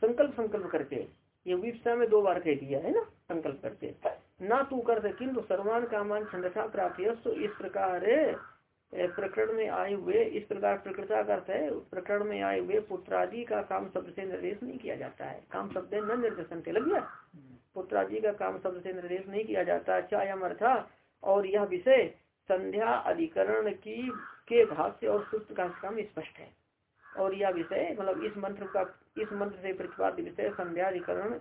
संकल्प संकल्प करके। ये विपसा में दो बार कह दिया है ना, संकल्प करके ना तू कर किन्तु सर्वान कामान छंदसा प्राप्त तो इस प्रकार प्रकरण में आए हुए, इस प्रकार प्रकृता का अर्थ है, प्रकरण में आए हुए पुत्रादि का काम शब्द से निर्देश नहीं किया जाता है। काम शब्द न निर्देशन से लग गया? पुत्रादि का काम शब्द से निर्देश नहीं किया जाता चायम अर्था और यह विषय संध्या अधिकरण की, के भाष्य और सूत्र का काम स्पष्ट है। और यह विषय मतलब इस मंत्र का, इस मंत्र से प्रतिपाद्य विषय संध्याधिकरण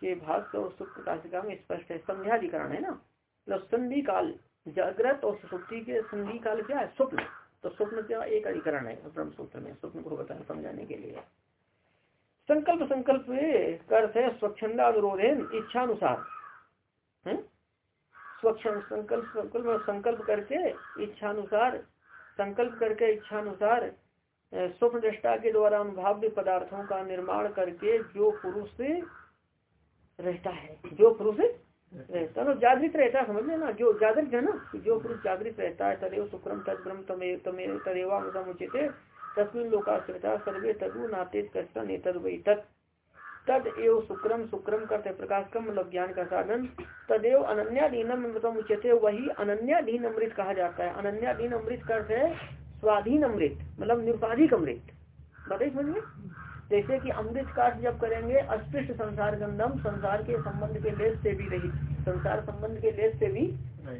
के भाष्य और सूत्र का काम स्पष्ट है। संध्याधिकरण है ना? मतलब संधि काल, जागृत और सुसुप्ति के संधि काल क्या है? स्वप्न। तो स्वप्न क्या? एक अधिकरण है, ब्रह्म सूत्र में, स्वप्न को बताना समझाने के लिए। संकल्प संकल्प अर्थ है, स्वच्छंदा अनुरोध इच्छानुसार। स्वच्छ संकल्प संकल्प संकल्प करके इच्छानुसार, संकल्प करके इच्छानुसार स्वप्न दृष्टा के द्वारा अनुभाव्य पदार्थों का निर्माण करके जो पुरुष रहता है, जो पुरुष रहता है जागृत रहता है, समझ लेना जो जागृत है ना जो पुरुष जागृत रहता है, तदेव शुक्रम तद ब्रह्म तमे तमे तदेवामृतम उचित तस्वीन लोकाश्रिता सर्वे तदु नाते कष्टन तद वही तत्। तद एव शुक्रम शुक्रम करते प्रकाश कम मतलब ज्ञान का साधन। तदेव अनन्याधीनम अमृतम उचित वही अनन्याधीन अमृत कहा जाता है। अनन्याधीन अमृत करते स्वाधीन अमृत मतलब निरुपाधिक अमृत। बताइए जैसे कि अमृत काट जब करेंगे अस्पृष्ट संसार गंधम संसार के संबंध के लेस से भी रहित संसार संबंध के लेस से भी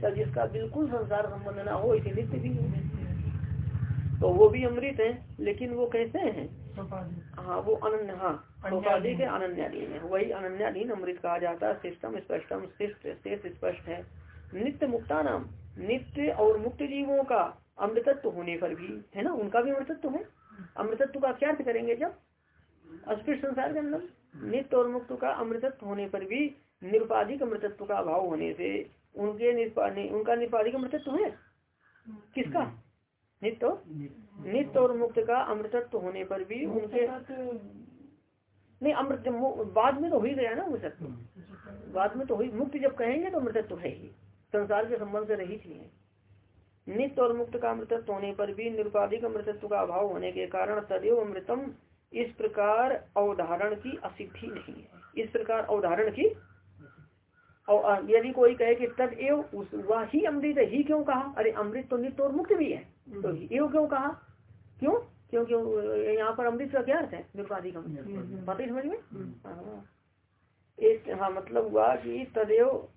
तो जिसका बिल्कुल संसार संबंध ना हो इसे नित्य भी तो वो भी अमृत है लेकिन वो कैसे हैं? हाँ वो अनन्य हाँ। उपाधि के अनन्याधीन है। वही अनन्याधीन अमृत कहा जाता है सिस्टम स्पष्टम शिष्ट शेष स्पष्ट है। नित्य मुक्ता नाम नित्य और मुक्त जीवों का अमृतत्व होने पर भी है ना? उनका भी अमृतत्व है। अमृतत्व का क्या अर्थ करेंगे जब? अस्पृश्य संसार के अंदर। नित्य और मुक्त का अमृतत्व होने पर भी निरुपाधिक अमृतत्व का अभाव होने से उनके निर्पा उनका निरुपाधिक अमृतत्व है? किसका? नित्य नित्य और मुक्त का अमृतत्व होने पर भी उनके नहीं अमृत बाद में तो हो ही गया ना अमृतत्व। बाद में तो हुई मुक्त जब कहेंगे तो अमृतत्व है ही। संसार के संबंध से रही थी नित्य और मुक्त का अमृतत्व होने पर भी निरुपाधिक अमृतत्व का अभाव होने के कारण तदेव अमृतम इस प्रकार अवधारण की असिद्धि नहीं है। इस प्रकार अवधारण की और यदि कोई कहे कि तद एव वह ही अमृत ही क्यों कहा? अरे अमृत तो नित्य और मुक्त भी है। तो एव क्यों कहा? क्यों? क्योंकि यहाँ पर अमृत का क्या अर्थ है? निरुपाधिक अमृत। पता समझ में? हाँ। हाँ मतलब हुआ कि तदेव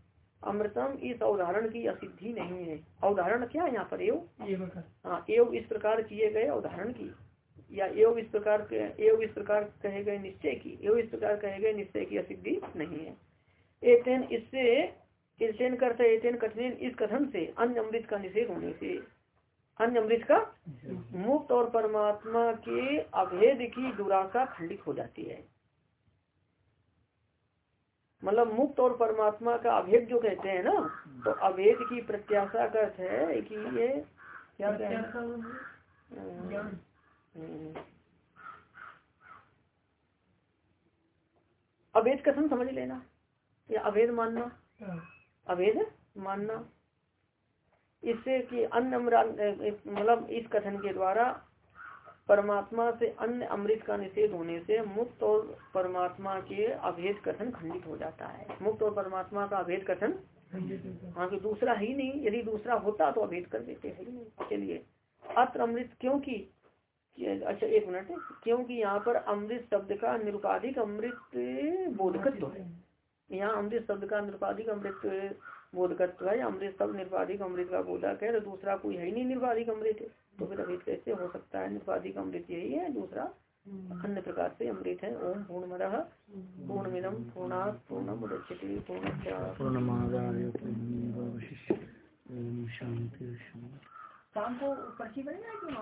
अमृतम इस अवधारण की असिद्धि नहीं है। अवधारण क्या है यहाँ पर? एव? हाँ एव इस प्रकार किए गए अवधारण की। या एवं इस प्रकार के एवं इस प्रकार कहे गए निश्चय की। एवं इस प्रकार कहे गए निश्चय की असिद्धि नहीं है। एतेन इससे एतेन करते एतेन कठिन इस कथन से अन्य अमृत का निषेध होने से। अन्य अमृत का मुक्त और परमात्मा के अभेद की दुराशा खंडित हो जाती है। मतलब मुक्त और परमात्मा का अभेद जो कहते हैं ना तो अभेद की प्रत्याशा का अर्थ है कि ये क्या कहते हैं? हम्म। अवेद कथन समझ लेना या अवेद मानना? हाँ। अवेद मानना। इससे कि अन्य मतलब इस कथन के द्वारा परमात्मा से अन्य अमृत का निषेध होने से मुक्त और परमात्मा के अभेद कथन खंडित हो जाता है। मुक्त और परमात्मा का अभेद कथन हाँ कि दूसरा ही नहीं, यदि दूसरा होता तो अभेद कर देते हैं। चलिए, अत्र अमृत क्योंकि अच्छा एक मिनट, क्योंकि यहाँ पर अमृत शब्द का निरुपाधिक अमृत बोधकत्व है। यहाँ अमृत शब्द का निरुपाधिक अमृत बोधकत्व है अमृत शब्द निरुपाधिक अमृत का बोधक है तो दूसरा कोई है ही नहीं निरुपाधिक अमृत। तो फिर अमृत कैसे हो सकता है निरुपाधिक अमृत यही है दूसरा अन्य प्रकार से अमृत है ओम पूर्ण मद पूर्ण मिदम पूर्णा पूर्णम उदच्यते पूर्ण शांति शाम को पर्ची बनेगा